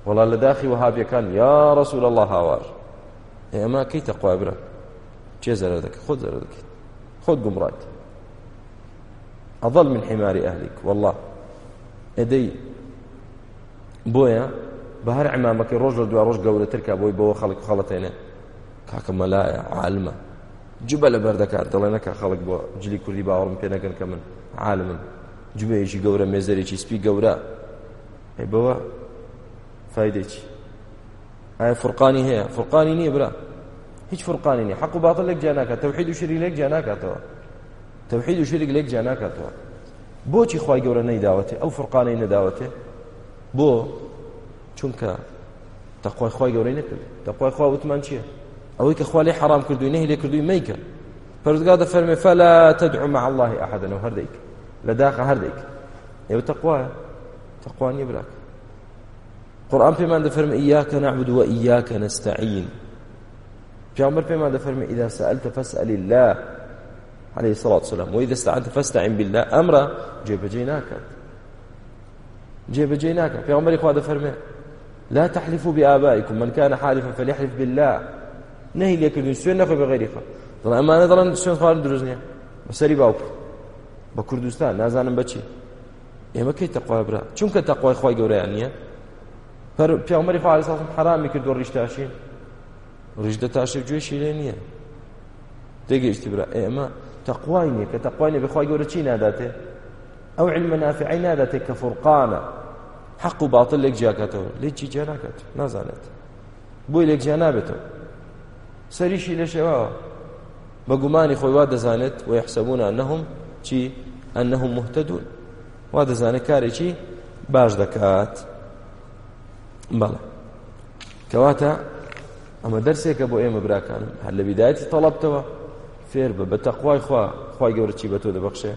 وڵا لە داخی وهابیەکان یا ڕسول الله هاوار ئێمە کەی تەخوای برە چێ زەرە دەکە خۆت زەرە دەکەیت خۆت گومڕات ئەضل من حماری ئەهلیك والله ئەدەی بۆیە بە هەر عمامەکەی ڕۆژ لە دو ڕۆژ گەورەتر کا بۆی بەوە خەڵک خەڵەتێنێ کاکە مەلایە عالمە جبە لە بەردەکات دەڵێ نەکە خەڵک بۆ جلی کوردی باوەڕم پێ نەگەن کە من عالمم جوێیەکی گەورە مێزەرێکی سپی گەورە بەوە فیدێکی ئایا فرقانی هەیە فرقانی نییە برا هیچ فرقانی نیە حق و باطل لێک جیاناکات تەوحید و شری لێک جیاناکاتەوە تەوحید و شریک لێک جیاناکاتەوە بۆچی خی گەورە نەیداوەتێ ئەو فرقانەی نەداوەتێ بۆ چونکە تەخوای خی گەورەی نەکرد تەخوای خوا وتمان چییە ئەوەی کە خوا لێ حرام کردووی نەهی لێ کردووی مەیکە پەرزگادە فەرمێ فەلا تدعو مع الله ئەحدەن و هەردەیک لە داخە هەردەیک ئێوە تەخوایە تەخوانیە براک قورآن پێمان دەفەرمە ئیاکە نعبد وە ئیاکە نەستەعین پیامبر پیما دفرمی اذا سألت فاسأل الله عليه الصلاة والسلام وإذا استعنت فاستعن بالله أمر جيب جيناك جيب جيناك في عمر إخوة فرمي لا تحلفوا بآبائكم من كان حالفا فليحلف بالله نهي لك النسوين نخو بغير إخوة طلع أما أنا طلع النسوين خوارد دروزنيا بسري باوك بكردستان نازانم بچي ئێمە کەی تەقوای برا چونکە تەقوای خی گەورەیان نییە پێ عمەری خوا حرامی کرد و ڕیشتاشین ڕژدە تاشە گوێشی لێ نییە تێگەیشتی برا ئێمە تەقوای نیە کە تەقوانە بخوای گەورە چی ناداتێ ئەو علمە نافعی ناداتێ کە فڕقانە حەق و باتڵ لێک جیاکاتەوە لێ چی جیا ناکات نازانێت بۆی لێک جیا نابێتەوە سەریشی لە شێواوە بە گومانی خۆی وا دەزانێت و یحسەبوون ئەنەهم چی ئەنەهم مهتەدون وا دەزانێت کارێکی باش دەکات بەڵێ کەواتە ئەمە دەرسێکە بۆ ئێمە براکانم هەر لە بیدایەتی تەڵەبتەوە فێر بە بە تەخوای خوا خی گەورە چی بە تۆ دەبخشێ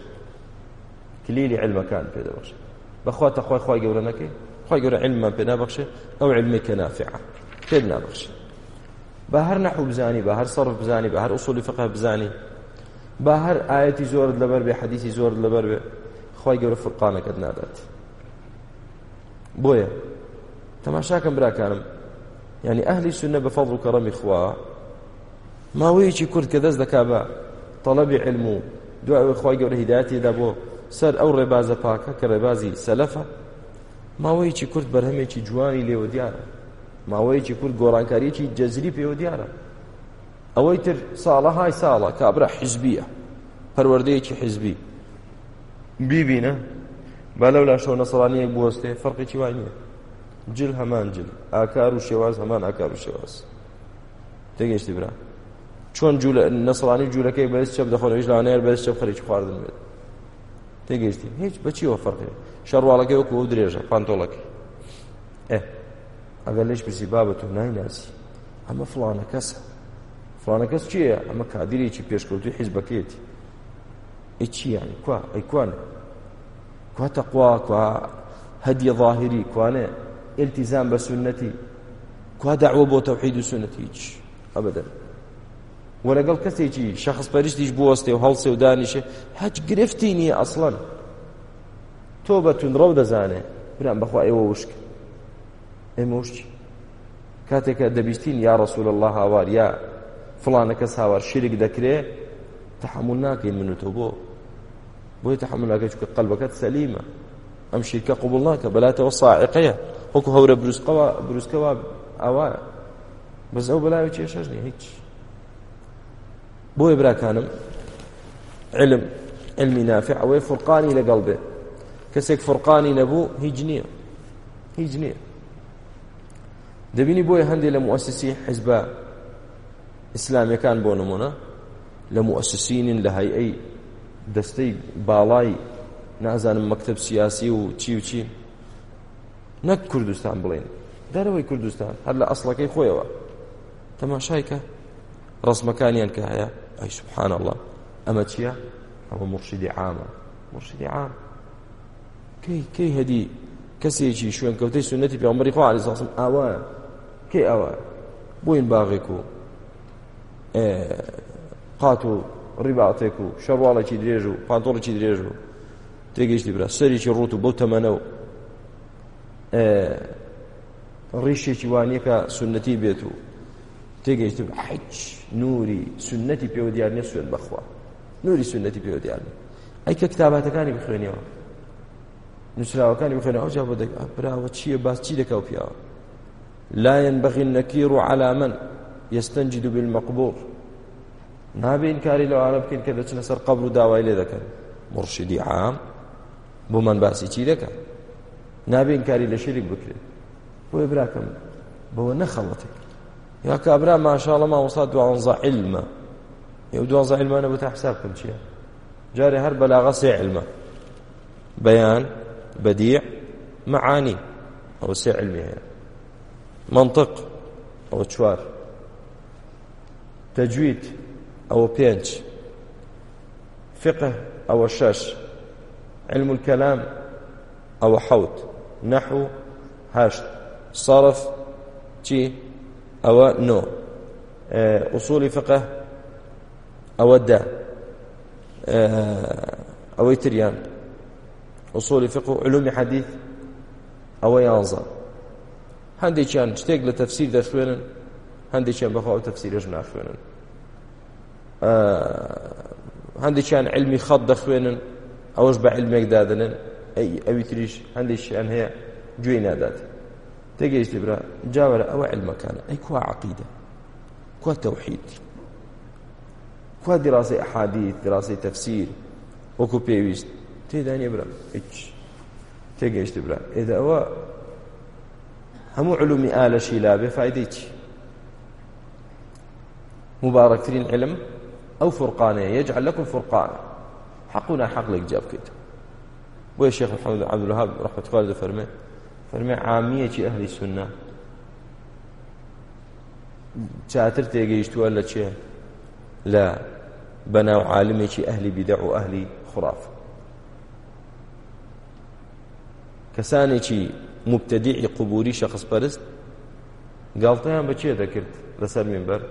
کلیلی علمەکان پێ دەبخشێ بەخوا تەخوای خی گەورە نەکەی خی گەورە علممان پێ نابخشێ ئەو علمی کە نافعە پێ نابخشێ بە هەر نەحو بزانی بە هەر سەرف بزانی بە هەر ئوسولی فقه بزانی بە هەر ئاەتی زۆرت لەبەر بێ حەدیثی زۆرت لەبەر بێ خی گەورە فرقانەکەت نادات بۆیە تەماشاکەم براکانم يعني أهل سنة بفضل كرم إخوة ما ويجي كرد كدز دكابا طلب علمو دعاء إخوة قبل هدايتي دابو سر أو ربازة باكا كربازي سلفة ما ويجي كرد برهميجي جواني لي وديارة ما ويجي كرد قرانكاريجي جزري بي وديارة ئەوەی تر ساڵە های ساڵە کابرا حزبیە پەروەردەیەکی حزبی بیبینە با لەو لا شۆ نەسەڵانیەک بوەستێ فەرقی چی وای نییە جل هەمان جل ئاکار و شێواز هەمان ئاکار و شێواز تێگەشتی برا چۆن جوولە نەسڵانی جوولەکەی بەس چەپ دەخۆنەوەش لانەیە بەس چەپ خەریکی خواردن بێت تێگەشتی هیچ بەچیەوە فەرقێ شەڕواڵەکەی وەکو ئەو درێژە پانتۆڵەکەی ئێ ئەگەر لەش پرسی بابەت و نایناسی ئەمە فڵانە کەسە فڵانە کەس چییە ئەمە کادیرێکی پێشکەوتی حیزبەکەیەتی ئە چییان کوا ئەیکوانە کوا تەقوا کوا هەدیە ظاهری کوانێ التزام بسنتي كوا دعوه بو توحيد سنتي ابدا ولەگەڵ کەسێکی شخص پەرشتیش بوەستێ و هەڵسێ و دانیشە هەچ گرفتی نییە ئەسڵەن تۆ بە تونڕە و دەزانێ بران بەخوا ئێوە وشک ئێمە وشتی کاتێکە دەبیستین یا ڕسول الله هاوار یا فلانە کەس هاوار شیرک دەکرێ تحمل ناکەین من و تۆ بۆ بۆی تحمل ناکەی چکە قەلبەکەت سەلیمە ئەم شیرکە قوبڵ ناکە بەلاتەوە ساعقەیە وەکو هەورە بروسکەوە بروسکەوە ئاوایە بەس ئەو بەلاوی کێشەش نی هیچ بۆی براکانم علم علمی نافع ئەوەی فرقانی لەگەڵ بێ کەسێک فرقانی نەبوو هیچ نییە هیچ نییە دەبینی بۆیە هەندێک لە موسسی حزبە ئیسلامیەکان بۆ نمونە لە موسسینین لە هەیئەی دەستەی باڵای نازانم مەکتب سیاسی و چی و چی نەک کوردستان بڵین دەرەوەی کوردستان هەر لە ئەسڵەکەی خۆیەوە تەماشایکە ڕسمەکانیان کە هەیە ئەی سبحان الله ئەمە چییە؟ ئەوە مرشیدی عامە مرشیدی عام کەی کەی هەدی کەسێکی شوێنکەوتەی سنەتی پێمەری خۆ علیساسم ئاوایە کەی ئەوە بۆین باغێک و قات و ڕیباتێک و شەڕواڵێکی درێژ و پانتۆڵێکی درێژ و تێگەیشتی برا سەریکی ڕوت و بەو تەمەنە و ڕیشێکی وانەکە سنەتی بێت و تێگەیشتم حج نوری سنەتی پێوە دیارنیە سوێن بەخوا نوری سنەتی پێوە دیار ئەیکە کتاباتەکانی بخوێنەوە نووسراوەکانی بخوێنەوە جا بۆ دەک براوە چییە باس چی دەکەوت پیاوە لا ينبغي النكير على من يستنجد بالمقبور نابي انكاري لو عرب كن كذا سر قبر داوي لذكر مرشدي عام بمن باسي چی دەکەن نابێن کاری لە شیرک بکرێت بۆی براکەم بەوە نەخەڵەتێک یا کابرا ماشاڵە ماوەستا دوانزە علمە ئێو دوانزە علمانە بۆ تا حساب بکەم چییە جارێ هەر بەلاغە سێ علمە بەیان بەدیع معانی ئەوە سێ علمی هەیە منطق ئەوە چوار تەجوید ئەوە پێنج فقه ئەوە شەش علم الكلام ئەوە حەوت نحو هشت صرف چی ئەوە نۆ ئوسولی فقه ئەوە ده ئەوەی تریان ئوسولی فقه و علومی حەدیث ئەوە یانزە هەندێکیان شتێک لە تەفسیر دەخوێنن هەندێکیان بەخواو تەفسیرش ناخوێنن هەندێکیان علمی خەت دەخوێنن ئەوەش بە علمێک دادنن ئەوی تریش هەندێکیان هەیە گوێی نادات تێگەیشتی برا جاوەرە ئەوە علمەکانە ئەی کوا عقیدە کوا تەوحید کوا دیڕاستی ئەحادیت دیڕاستی تەفسیر وەکو پێویست تێدا نیە برا هیچ تێگەیشتی برا ئێدە ئەوە هەموو علومی ئالەشی لا بێ فایدەی چی مبارەکترین علم ئەو فرقانەیە یەجعل لەکم فرقانە حەقونا حەق لێک جا بکەیتەوە بۆ شێخ محەممەد عبدلهاب ڕحمەتوار دە فەرمێ فەرمێ عامیەکی ئەهلی سنە چاتر تێگەیشتووە لە چێ لە بەناو عالمێکی ئەهلی بیدە و ئەهلی خوراف کەسانێکی مبتدیعی قوبوری شخص پەرست گاڵتەیان بەچێ دەکرد لەسەر منبەر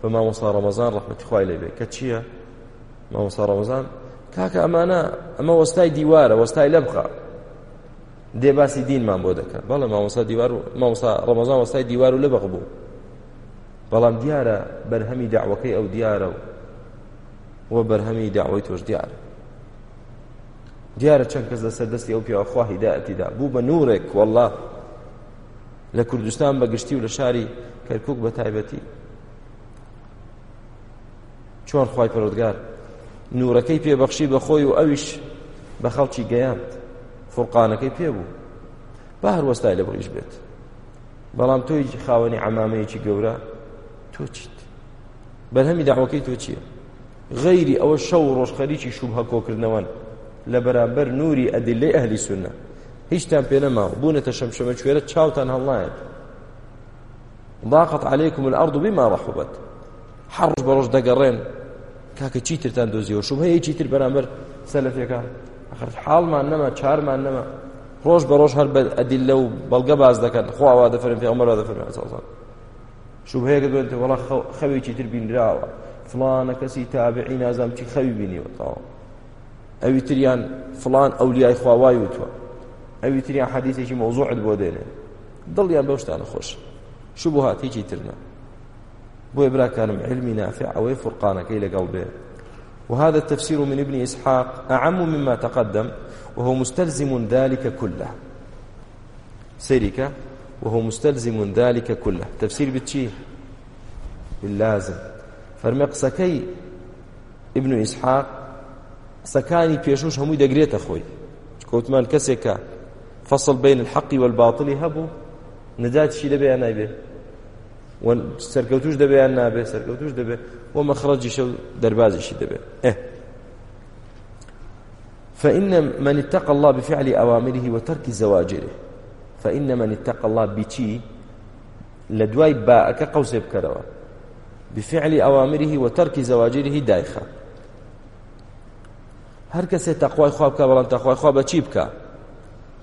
بە مامۆسا ڕەمەزان ڕەحمەتی خوای لێ بێ کە چییە مامۆسا ڕەمەزان کاکە ئەمانە ئەمە وەستای دیوارە وەستای لە بخە دێباسی دینمان بۆ دەکە بەڵێ مامۆستا دیوار و مامۆستا ڕەمەزان وەستای دیوار و لە بەق بوو بەڵام دیارە بەرهەمی داعوەکەی ئەو دیارە و وە بەرهەمی داعوەی تۆش دیارە دیارە چەند کەس لەسەر دەستی ئەو پیاوەخوا هیداەتیدا بوو بە نورێک وەڵڵا لە کوردستان بەگشتی و لە شاری کەرکک بە تایبەتی چۆن خی پەرۆدگار نورەکەی پێبەخشی بە خۆی و ئەویش بە خەڵکی گەیاند فورقانەکەی پێبوو با هەروەستای لە بڕیش بێت بەڵام تۆی خاوەنی عمامەیەکی گەورە تۆ چیت بەرهەمی داوەکەی تۆ چییە غەیری ئەوە شەو ڕۆژ خەریکی شوبهە کۆکردنەوەن لە بەرامبەر نوری ئەدلەی ئەهلی سونە هیچتان پێ نەماوە بوونەتە شەمشەمە کوێرە چاوتان هەڵایەت ضاقت عليكم الأرض بما رحبت حرج بەڕۆژ دەگەڕێن کاکە چیترتان دۆزیەوە شوم هەیە چیتر بەرامبەر سەلفەکان ئەخر حاڵمان نەما چارمان نەما ڕۆژ بە ڕۆژ هەر بە ئەدیل لەو بەڵگە باز دەکەن خواوا دەفرن پێ ئەمەرا دەفرن ساڵان شوم هەیە دێتە وڵا خەوی چیتر بینراوە فلانە کەسی تابعی نازام چی خەوی بینیوە تاوە ئەوی تریان فلان ئەولیای خواوای وتوە ئەوی تریان حەدیثێکی مۆزوعت بۆ دێنێ دڵیان بەو شتانە خۆش شوو بۆ هاتیکی ترنە بو براكانم علمي نافع أو فرقان كي لقلبه وهذا التفسير من ابن إسحاق أعم مما تقدم وهو مستلزم ذلك كله سيرك وهو مستلزم ذلك كله تفسير بتشي باللازم فرمقسكي ابن إسحاق سكاني بيشوش همو دقريت أخوي كوتمان كسك فصل بين الحق والباطل هبو ندات شي لبي أنا به سەرکەوتوش دەبێیان نابێ سەرکەوتوش دەبێ بۆ مەخڕەجی شەو دەربازیشی دەبێت فإن من اتقى الله بفعل أوامره وترك زواجره فإن من اتقى الله بشي لدواي باءك قوس بكروا بفعل أوامره وترك زواجره دايخة هر کەسێ تەخوای خواب بکە بەڵام تەخوای خوا بە چی بکە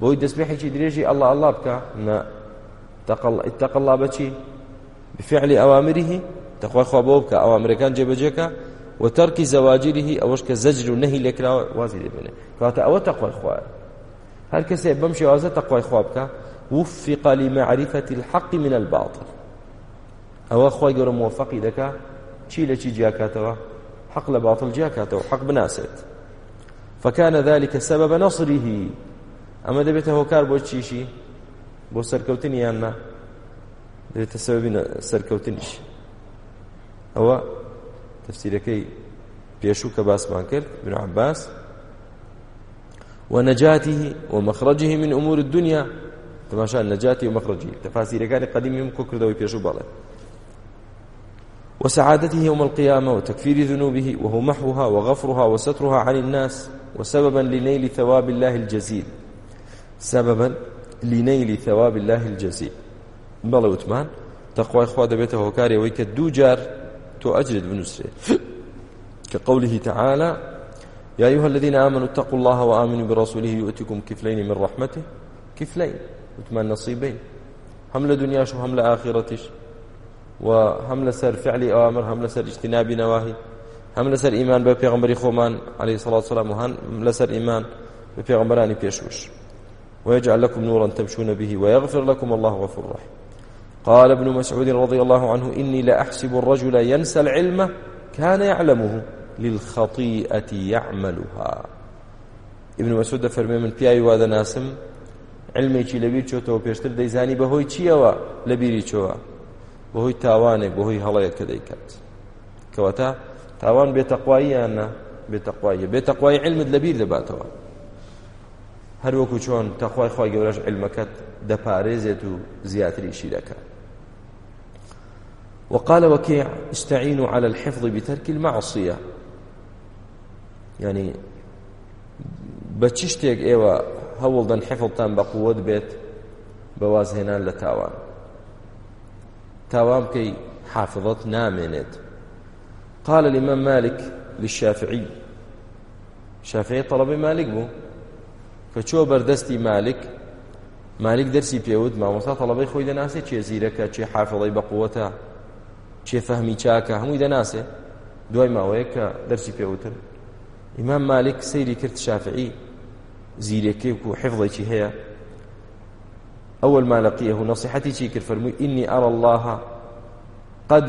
بۆی دەستپێحێکی درێژی ئەله ئەله بکە نە اتق الله بەچی بفعل أوامره تقوى خوابوبك أوامر كان جبجك وترك زواجره أوشك زجر نهي لك لا وازي منه كاتا أو تقوى الخوا هل كسي بمشي وازا تقوى خوابك وفق لمعرفة الحق من الباطل أو أخوة يقول موفقي دكا چی لە چی جیاکاتەوە حق لە باڵ جیاکاتەوە حق بناسێت فكان ذلك سبب نصره ئەمە دەبێتە هۆکار بۆ چیشی بۆ سەرکەوتنیان نه دەبێتە سەبەبی سەرکەوتنیش ئەوە تەفسیرەکەی پێشوو کە باسمان کرد بن عباس ونجاته ومخرجه من أمور الدنيا تماشا نجاته ومخرجه تفاسير كان قديم يمكو كردوي بيشو بالت وسعادته يوم القيامة وتكفير ذنوبه وهو محوها وغفرها وسترها عن الناس وسببا لنيل ثواب الله الجزيل سببا لنيل ثواب الله الجزيل بەڵێ وتمان تەخوای خوا دەبێتە هۆکاری ئەوەی کە دوو جار تۆ ئەجرت بنووسێت کە قوله تعالى يا أيها الذين آمنوا اتقوا الله وآمنوا برسوله يؤتكم كفلين من رحمته كفلين وتمان نصيبين هم لدنياش وهم لآخرتش وهم لسر فعل أوامر هم لسر اجتناب نواهي هم لسر إيمان ببيغمبري خومان عليه الصلاة والسلام وهم لسر إيمان ببيغمبراني بيشوش ويجعل لكم نورا تمشون به ويغفر لكم الله غفور رحيم قال ابن مسعود رضي الله عنه إني لأحسب الرجل ينسى العلم كان يعلمه للخطيئة يعملها ابن مسعود فرمي من بياي وادا ناسم علمێکی لەبیر چۆتەوە پێشتر دەیزانی بەهۆی چیەوە لە بیری چۆوە بەهۆی تاوانێک بەهۆی هەڵەیە کە دەیکات کەواتە تاوان بێتەقواییانە بێتەقوایە بێتەقوای علمت لەبیر دەباتەوە هەروەکو چۆن تەخوای خی گەورەش علمەکەت دەپارێزێت و زیاتری شیرەکە وقال وكيع استعينوا على الحفظ بترك المعصية يعني بەچی شتێک ئێوە هەوڵدەن حفڵتان بە قووەت بێت بەوازهێنان لە تاوان تاوان بکەی حافظت نامێنێت قال الإمام مالك للشافعي شافعي طلبي مالك بو كتشو بردستي مالك مالك درسي بيود ما مصا طلبي خوي دناسي چي زيركا چي حافظي بقوتها چێفەهمی چاکە هەمووی دەناسێ دوای ماوەیە کە دەرسی پێوتر ئیمام مالک سەیری کرد شافعی زیرەکەی و حفظێکی هەیە أول ما لقيه نصيحتي شي كرفرمي إني أرى الله قد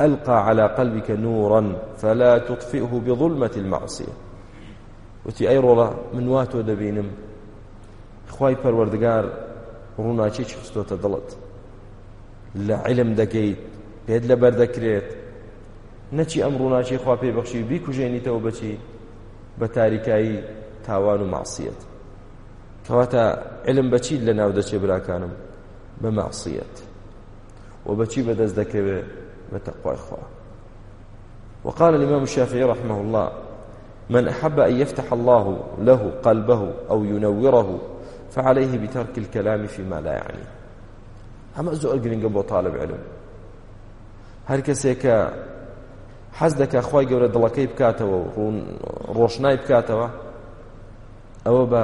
ألقى على قلبك نورا فلا تطفئه بظلمة المعصية وتي أي رولا من واتو دبينم خواي پروردگار روناچی چ خستۆتە دڵت لە علم دەگەیت پێت لە بەردەکرێت نەچی ئەم ڕووناچی خوا پێی بەخشی بیکوژێنیتەوە بچی بە تاریکایی تاوان و ماسیەت کەواتە علم بەچی لە ناو دەچێ براکانم بە ماسیەت و بەچی بەدەست دەکەوێت بە تەقوای خوا وقال الإمام الشافعي رحمه الله من أحب أن يفتح الله له قلبه أو ينوره فعليه بترك الكلام فيما لا يعنيه هەمە زۆر گرنگە بۆ تاالب علم هەر کەسێکە حەز دەکە خی گەورە دڵەکەی بکاتەوە و ڕۆشنای بکاتەوە ئەوە بە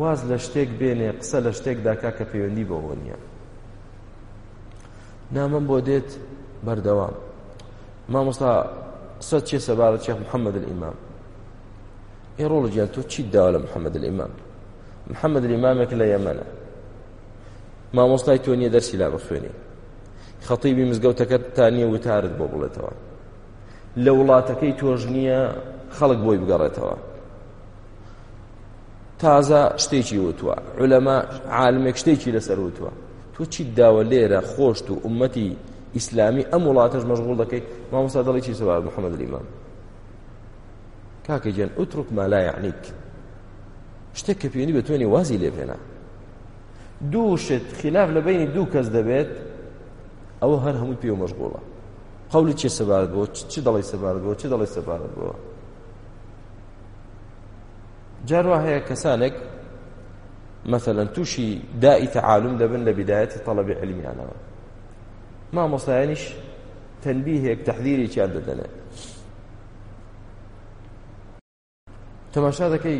واز لە شتێک بێنێ قسە لە شتێکداکا کە پەیوەندی بەەوە نییە نامم بۆ دێت بەردەوام مامۆستا قسە چێ سەبارە چێخ محەممەد ئیمام ئێڕۆڵ گیان تۆ چیت داوا لە محەممەد ئیمام محەممەد ئیمامێک لە یەمەنە مامۆستای تۆ نییە دەرسی لا بخوێنی خەتیبی مزگەوتەکە تا نییە وتارت بۆ بڵێتەوە لە وڵاتەکەی تۆژ نییە خەڵک بۆی بگەڕێتەوە تازە شتێکی وتووە علەما عالمێک شتێکی لەسەر وتووە تۆ چیت داوە لێرە خۆشت و عومەتی ئیسلامی ئەم وڵاتەش مەشغول دەکەی مامۆستا دەڵی چی سەوار محەممەد لیمان کاکە جێن ئوترک مالا یعنیک شتێک کە پێنی بە توێنی وازی لێ پێێنە دوو شت خلاف لە بینی دوو کەس دەبێت ئەوە هەر هەمووی پێوە مەشغوڵە قولی چێ سەبارەت بۆ چ دەڵی سەبارەت بۆ چی دەڵی سەبارەت بووە جاروا هەیە کەسانێک مثلا تووشی دائی تعالم دەبن لە بدایەتی تەڵەبی علمیانەوە مامۆستایانیش تەنبیهێک تەحذیری چیان دەدەنێت تەماشا دەکەی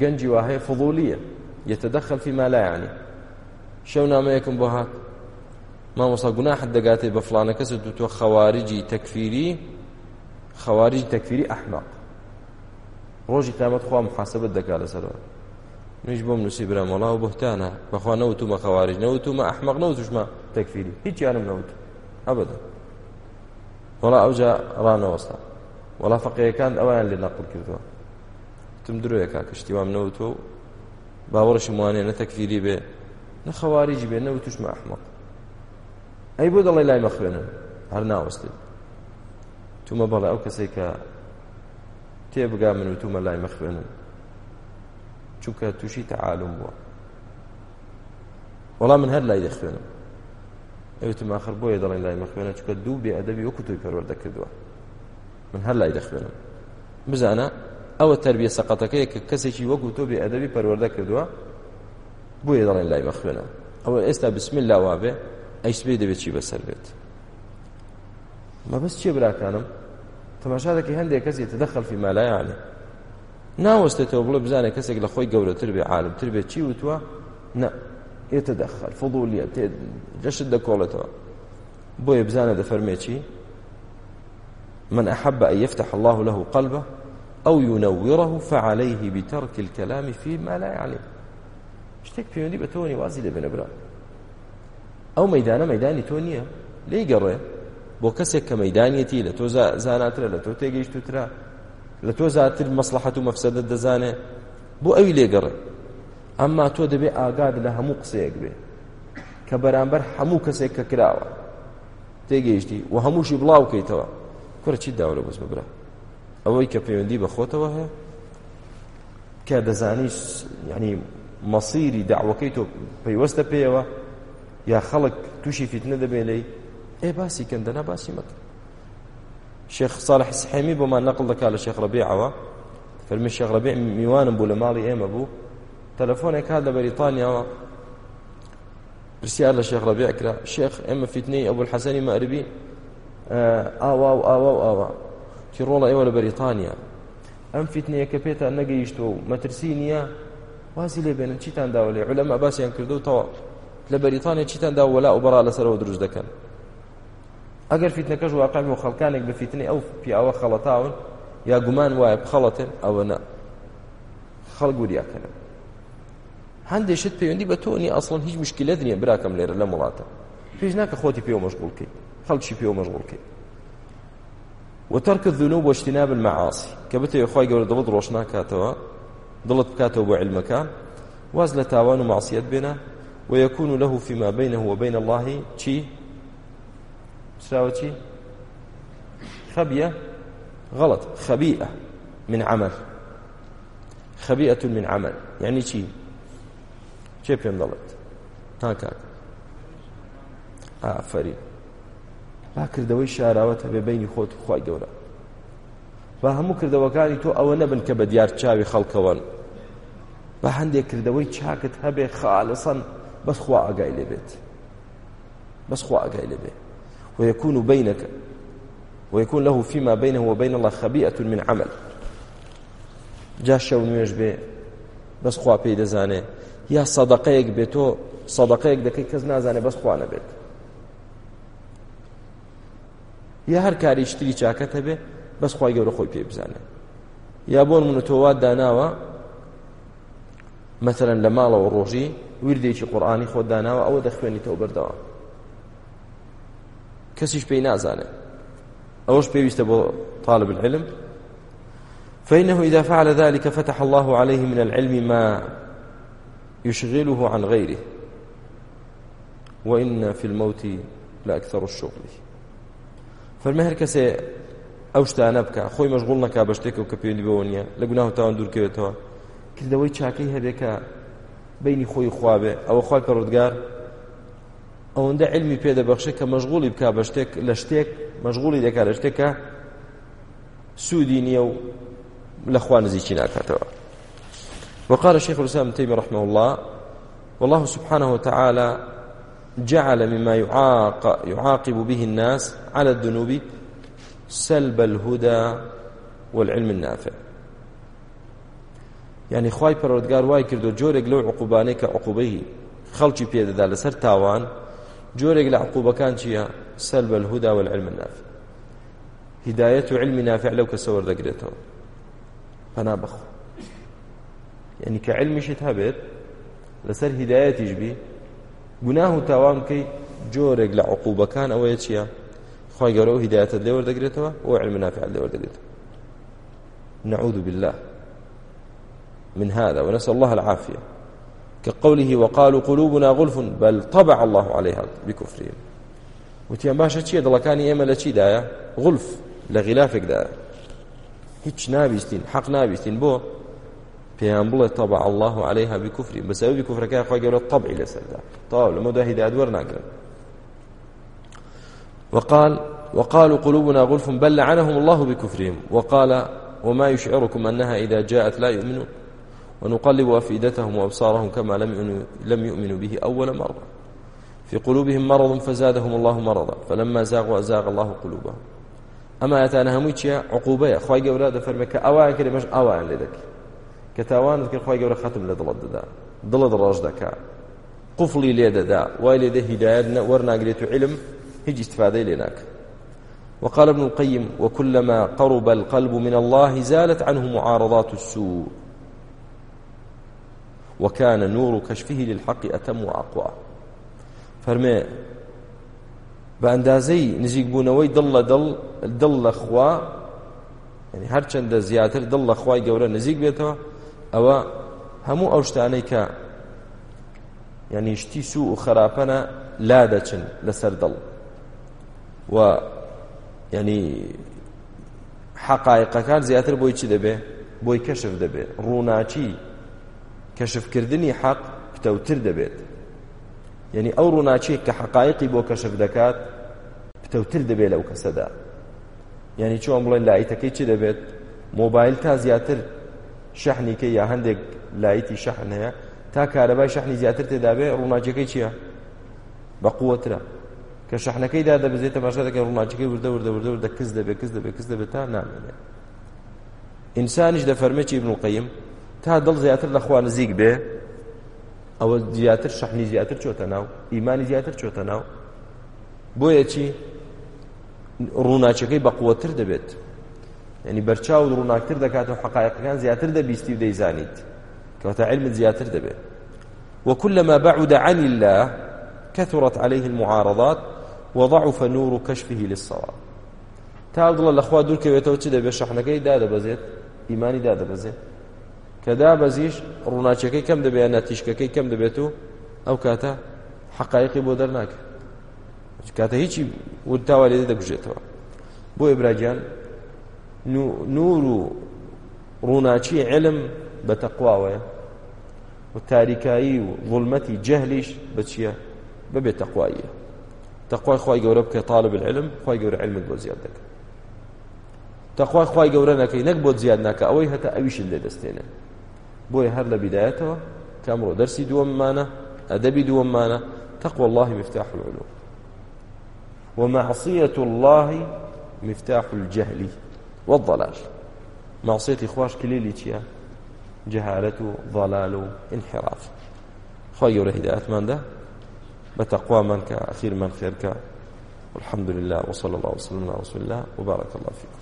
گەنجی واهەیە فضولیە یتدخل فيما لا يعني شەو نامەیەکم بۆ هات مامۆستا گوناحت دەگاتێ بە فلانە کەس دو تۆ خەواریجی تەکفیری خەواریجی تەکفیری ئەحماق ڕۆژی قیامەت خوا محاسبت دەکات لەسەرەوە نوێژ بۆم نووسی برا مەڵاو بهتانە بەخوا نەوتمە خەواریج نەوتمە ئەحمەق نەوتشمە تەکفیری هیچیانم نەوت ئەبدا وڵا ئەوجا ڕانەوەستا وڵا فەقیەکان ئەویان لێ نەقل کردووە تم درۆیە کا کشتی وام نەوتۆ باوەڕشم وانێ نە تەکفیری بێ نە خەواریجی بێ نەوتشمە ئەحمەق ئەی بۆ دەڵێ لای مەخوێنن هەر ناوەستی تومە بەڵێ ئەو کەسێک کە تێبگا من و تومە لای مەخوێنن چونکە تووشی تەعاالم بووە وەڵام من هەر لای دەخوێنم ئەوتم آخر بۆیە دەڵێن لای مەخوێنە چکە دوو بێ ئەدەبی وەکو توی پەروەردەکردووە من هەر لای دەخوێنم بزانە ئەوە تربیە سەقەتەکەی کە کەسێکی وەکو تۆ بێ ئەدەبی پەروەردە کردووە بۆیە دەڵێن لای مەخوێنە ئەوە ئێستا بسمیل لاوا بێ ئەیس پێی دەبێت چی بەسەر بێت مەبەست چیە براکانم تەماشا دەکەی هەندێک کەس يتدخل فی ما لا یعنی ناوەستێتەوە بڵێ بزانێ کەسێک لە خۆی گەورەتر بێ عالمتر بێت چی وتوە نە يتدخل فضولية جشت دەکۆڵێتەوە بۆیە بزانە دەفەرمێ چی من أحب أن يفتح الله له قلبه أو ينوره فعليه بترك الكلام فيما لا يعلم شتێک پەیوەندی بە تۆنی وازی لەبێنە برا ئەو مەدانە مەدانی تۆ نییە لی گەڕێ بۆ کەسێک کە مەدانیەتی لە تۆ زاناترە لە تۆ تێگەیشتوترا لە تۆ زیاتر مەسلحەت و مەفسەدە دەزانێ بۆ ئەوی لێگەڕێ ئەمما تۆ دەبێ ئاگاد لە هەموو قسەیەک بێ کە بەرامبەر هەموو کەسێک کە کراوە تێگەیشتی و هەمووشی بڵاو بکەیتەوە کوڕ چی داورە بەس ببرە ئەوەی کە پەیوەندی بە خۆتەوە هەیە کە دەزانی ینی مەسیری داعوەکەی تۆ پەیوەستە پێیەوە یا خەڵک تووشی فیتنە دەبێ لی ئێ باسی کەندەنا باسی مەکە شێخ ساڵح سحێمی بۆمان نەقل دەکا لە شێخ ڕەبیعەوە فەرمی شێخ ڕەبیع میوانم بوو لە ماڵی ئێمە بوو تەلەفۆنێک هات لە بەریتانیاوە پرسیار لە شێخ ڕەبیع کرا شێخ ئێمە فیتنەی ئەبول حەسەنی مەعربی ئاوا و ئاوا و ئاوا تی ڕۆڵە ئێوە لە بەریتانیا ئەم فیتنەیە کە پێتان نەگەیشتەوە و مەترسی نییە وازی لێ بێنن چیتان داوە لێ عولەما باسییان کردو تەواو لە بەریتانێکی تەندا وەلا ئۆبەرا لەسەرەوە دروست دەکەن ئەگەر فیتنەکەش واقعی و خەڵکانێک بە فیتنی ئەو پیاوە خەڵەتاون یا گومان وایە بخەڵەتن ئەوە نە خەڵ گوریاکەن هەندێشت پەیوەندی بە تۆنی ئەسڵن هیچ مشکلت نییە براکەم لێرە لە وڵاتە پێش ناکە خۆتی پێوە مەشغولکەی خەڵکی پێوە مەشغولکەی وترك الذنوب واجتناب المعاصي كبتي اخوي قبل دلت روشنا كاتوا دلت بكاتوا بعلمك واز لتاوان ومعصيت بنا ويكون له فيما بينه وبين الله شي شي خبية غلط خبيئة من عمل خبيئة من عمل يعني شي شي بيم ضلت هاكا ئافرین باکردەوەی شاراوەتە بێ بینی خۆت خی گەورە با هەموو کردەوەکانی تۆ ئەوە نەبن کە بە دیار چاوی خەڵکەوەن بە هەندێک کردەوەی چاکت هەبێ خالسەن بس خوا ئاگای لێبێت بس خوا ئاگای لێبێ ويكون بينك ويكون له فيما بينه وبين الله خبيئة من عمل جا شەو نوێژ بێ بەس خوا پێی دەزانێ یا سەدەقەیەک بێت تۆ سەدەقەیەک دەکەی کەس نازانێ بەس خوا نەبێت یا هەر کاری شتری چاکەتە بێ بەس خوای گەورە خۆی پێ بزانێ یا بۆن منە تۆوات داناوە مەثلەن لە ماڵەوە ڕۆژی وردێکی قورآانی خۆ داناوە ئەوە دەخوێنیتەوە بەردەوام کەسیش پێی نازانێت ئەوەش پێویستە بۆ طالب العلم فإنه إذا فعل ذلك فتح الله عليه من العلم ما يشغله عن غيره وإن في الموت لأكثر الشغل فەرمە هەر کەسێ ئەو شتانە بکە خۆی مەشغول نەکا بە شتێکە و کە پێلی بەوە نیە لە گوناه تاوان دوورکەوێتەوە کردەوەی چاکەی هەبێکە بینی خۆی خوابێ ئەوە خی پەرودگار ئەوەندە علمی پێدەبەخشێت کە مەشغوڵی بک بە شتێک لە شتێک مەشغوڵی دەکات لە شتێکە سوودی نییە و لە خوا نزیکی ناکاتەوە وقال الشيخ الإسلام ابن تيمية رحمه الله والله سبحانه وتعالى جعل مما يعاق يعاقب به الناس على الذنوب سلب الهدى والعلم النافع یعنی خی پەرۆردگار وای کردو جۆرێک لەو عقوبانەی کە عقوبەی خەڵکی پێدەدا لەسەر تاوان جۆرێک لە عقوبەکان چییە سەل بە الهودا والعلم النافع هدایەت و علمی نافع لەو کە سەوەردەگرێتەوە پەنا بەخۆ یعنی کە علمیشت هەبێت لەسەر هدایەتیش بی گوناه و تاوان بکەیت جۆرێک لە عقوبەکان ئەوەیە چییە خی گەورە و هدایەتت لێ وەردەگرێتەوە و علم نافع لێ وەردەگرێتەوە نعوذ بالله من هذا ونسأل الله العافية كقوله وقالوا قلوبنا غلف بل طبع الله عليها بكفرهم وتيان باشا چیە دڵەکانی ئێمە لە چی دایە غلف لە غلافێکدایە هیچ نابیستین حەق نابیستین بۆ پێیان بڵێ تەبع الله عليها بكفرهم بەسەوەی کوفرەکەی خۆی گەورە طبعی لەسەردا تاو لەمەدا هیدایەت وەرناکرن وقال وقالوا قلوبنا غلف بل لعنهم الله بكفرهم وقال وما يشعركم أنها إذا جاءت لا يؤمنون ونقلب أفئدتهم وأبصارهم كما لم لم يؤمنوا به أول مرة في قلوبهم مرض فزادهم الله مرضا فلما زاغوا أزاغ الله قلوبهم أما أتانا هميتشيا عقوبة خواي جورا دفرمك أوان كلمش أوان لدك كتاوان ذكر خواي جورا ختم لدل ددا دل دراج دكا قفلي لددا وإلى ده هداية ورنا قريت علم هيج استفادة لناك وقال ابن القيم وكلما قرب القلب من الله زالت عنه معارضات السوء وكان نور كشفه للحق أتم وأقوى فرمي بەندازەی نزیکبوونەوەی دڵ لە دڵ دڵ لە خوا ینی هەرچەندە زیاتر دڵ لە خوای گەورە نزیک بێتەوە ئەوە هەموو ئەو شتانەی کە ینی شتی سو و خراپەنە لا دەچن لەسەر دڵ و ینی حقایقەکان زیاتر بۆی چی دەبێ بۆی کەشف دەبێ ڕووناچی کەشفکردنی حەق پتەوتر دەبێت یعنی ئەو ڕووناچێک کە حقایقی بۆ کەشف دەکات پتەوتر دەبێت لەو کەسەدا یعنی چۆن بڵێن لایتەکەی چی دەبێت مۆبایل تا زیاتر شەحنیکە یا هەندێک لایتی شەحن هەیە تا کارەبای شەحنی زیاتر تێدابێ ڕووناچەکەی چییە بە قووەترە کە شەحنەکەیدا دەبزێتە باشە دەکەن ڕووناچەکەی وردە وردە وردە وردە کەس دەبێت کەس دەبێت کەس دەبێت تا نامێنێت ئینسانیش دەفەرمێکی بن و قەیم تا دڵ زیاتر لە خوا نزیک بێ ئەوە زیاتر شەحنی زیاتر چۆتە ناو ئیمانی زیاتر چۆتە ناو بۆیە چی ڕووناچەکەی بە قووەتر دەبێت ینی بەرچاو ڕووناکتر دەکاتەوە حقایقەکان زیاتر دەبیستی و دەیزانیت کەواتە علمت زیاتر دەبێت وكلما بعد عن الله كثرت عليه المعارضات وضعف نور كشفه للصلاة تا دڵە لەخوا دوورکەوێتەوە چ دەبێت شەحنەکەی دادەبەزێت ئیمانی دادەبەزێت کە دابەزیش ڕووناچەکەی کەم دەبێت نەتیشکەکەی کەم دەبێت و ئەو کاتە حقایقی بۆ دەرناکرد کاتە هیچی وردتاوا لێ دەبژێتەوە بۆ ئێبراجیان نور و ڕووناچی علم بە تەقواوەیە و تاریکایی و ظلمەتی جەهلیش بە چییە ببێت تەقواییە تەقوای خی گەورە بکە تاالب العلم خی گەورە علمت بۆ زیاد دەکە تەخوای خی گەورە نەکەی نەک بۆ زیاد ناکە ئەوەی هەتا ئەویشت لێ دەستێنێت بۆیە هەر لە بیدایەتەوە کامڕۆ دەرسی دووەممانە ئەدەبی دووەممانە تەقوى الله مفتاح العلوم ومعصية الله مفتاح الجهل والضلال معصيتي خواش كليلي تيا جهالة ضلال انحراف خير هدايات من ده بتقوى من كأخير من خير والحمد لله وصلى الله وسلم على رسول الله وبارك الله فيكم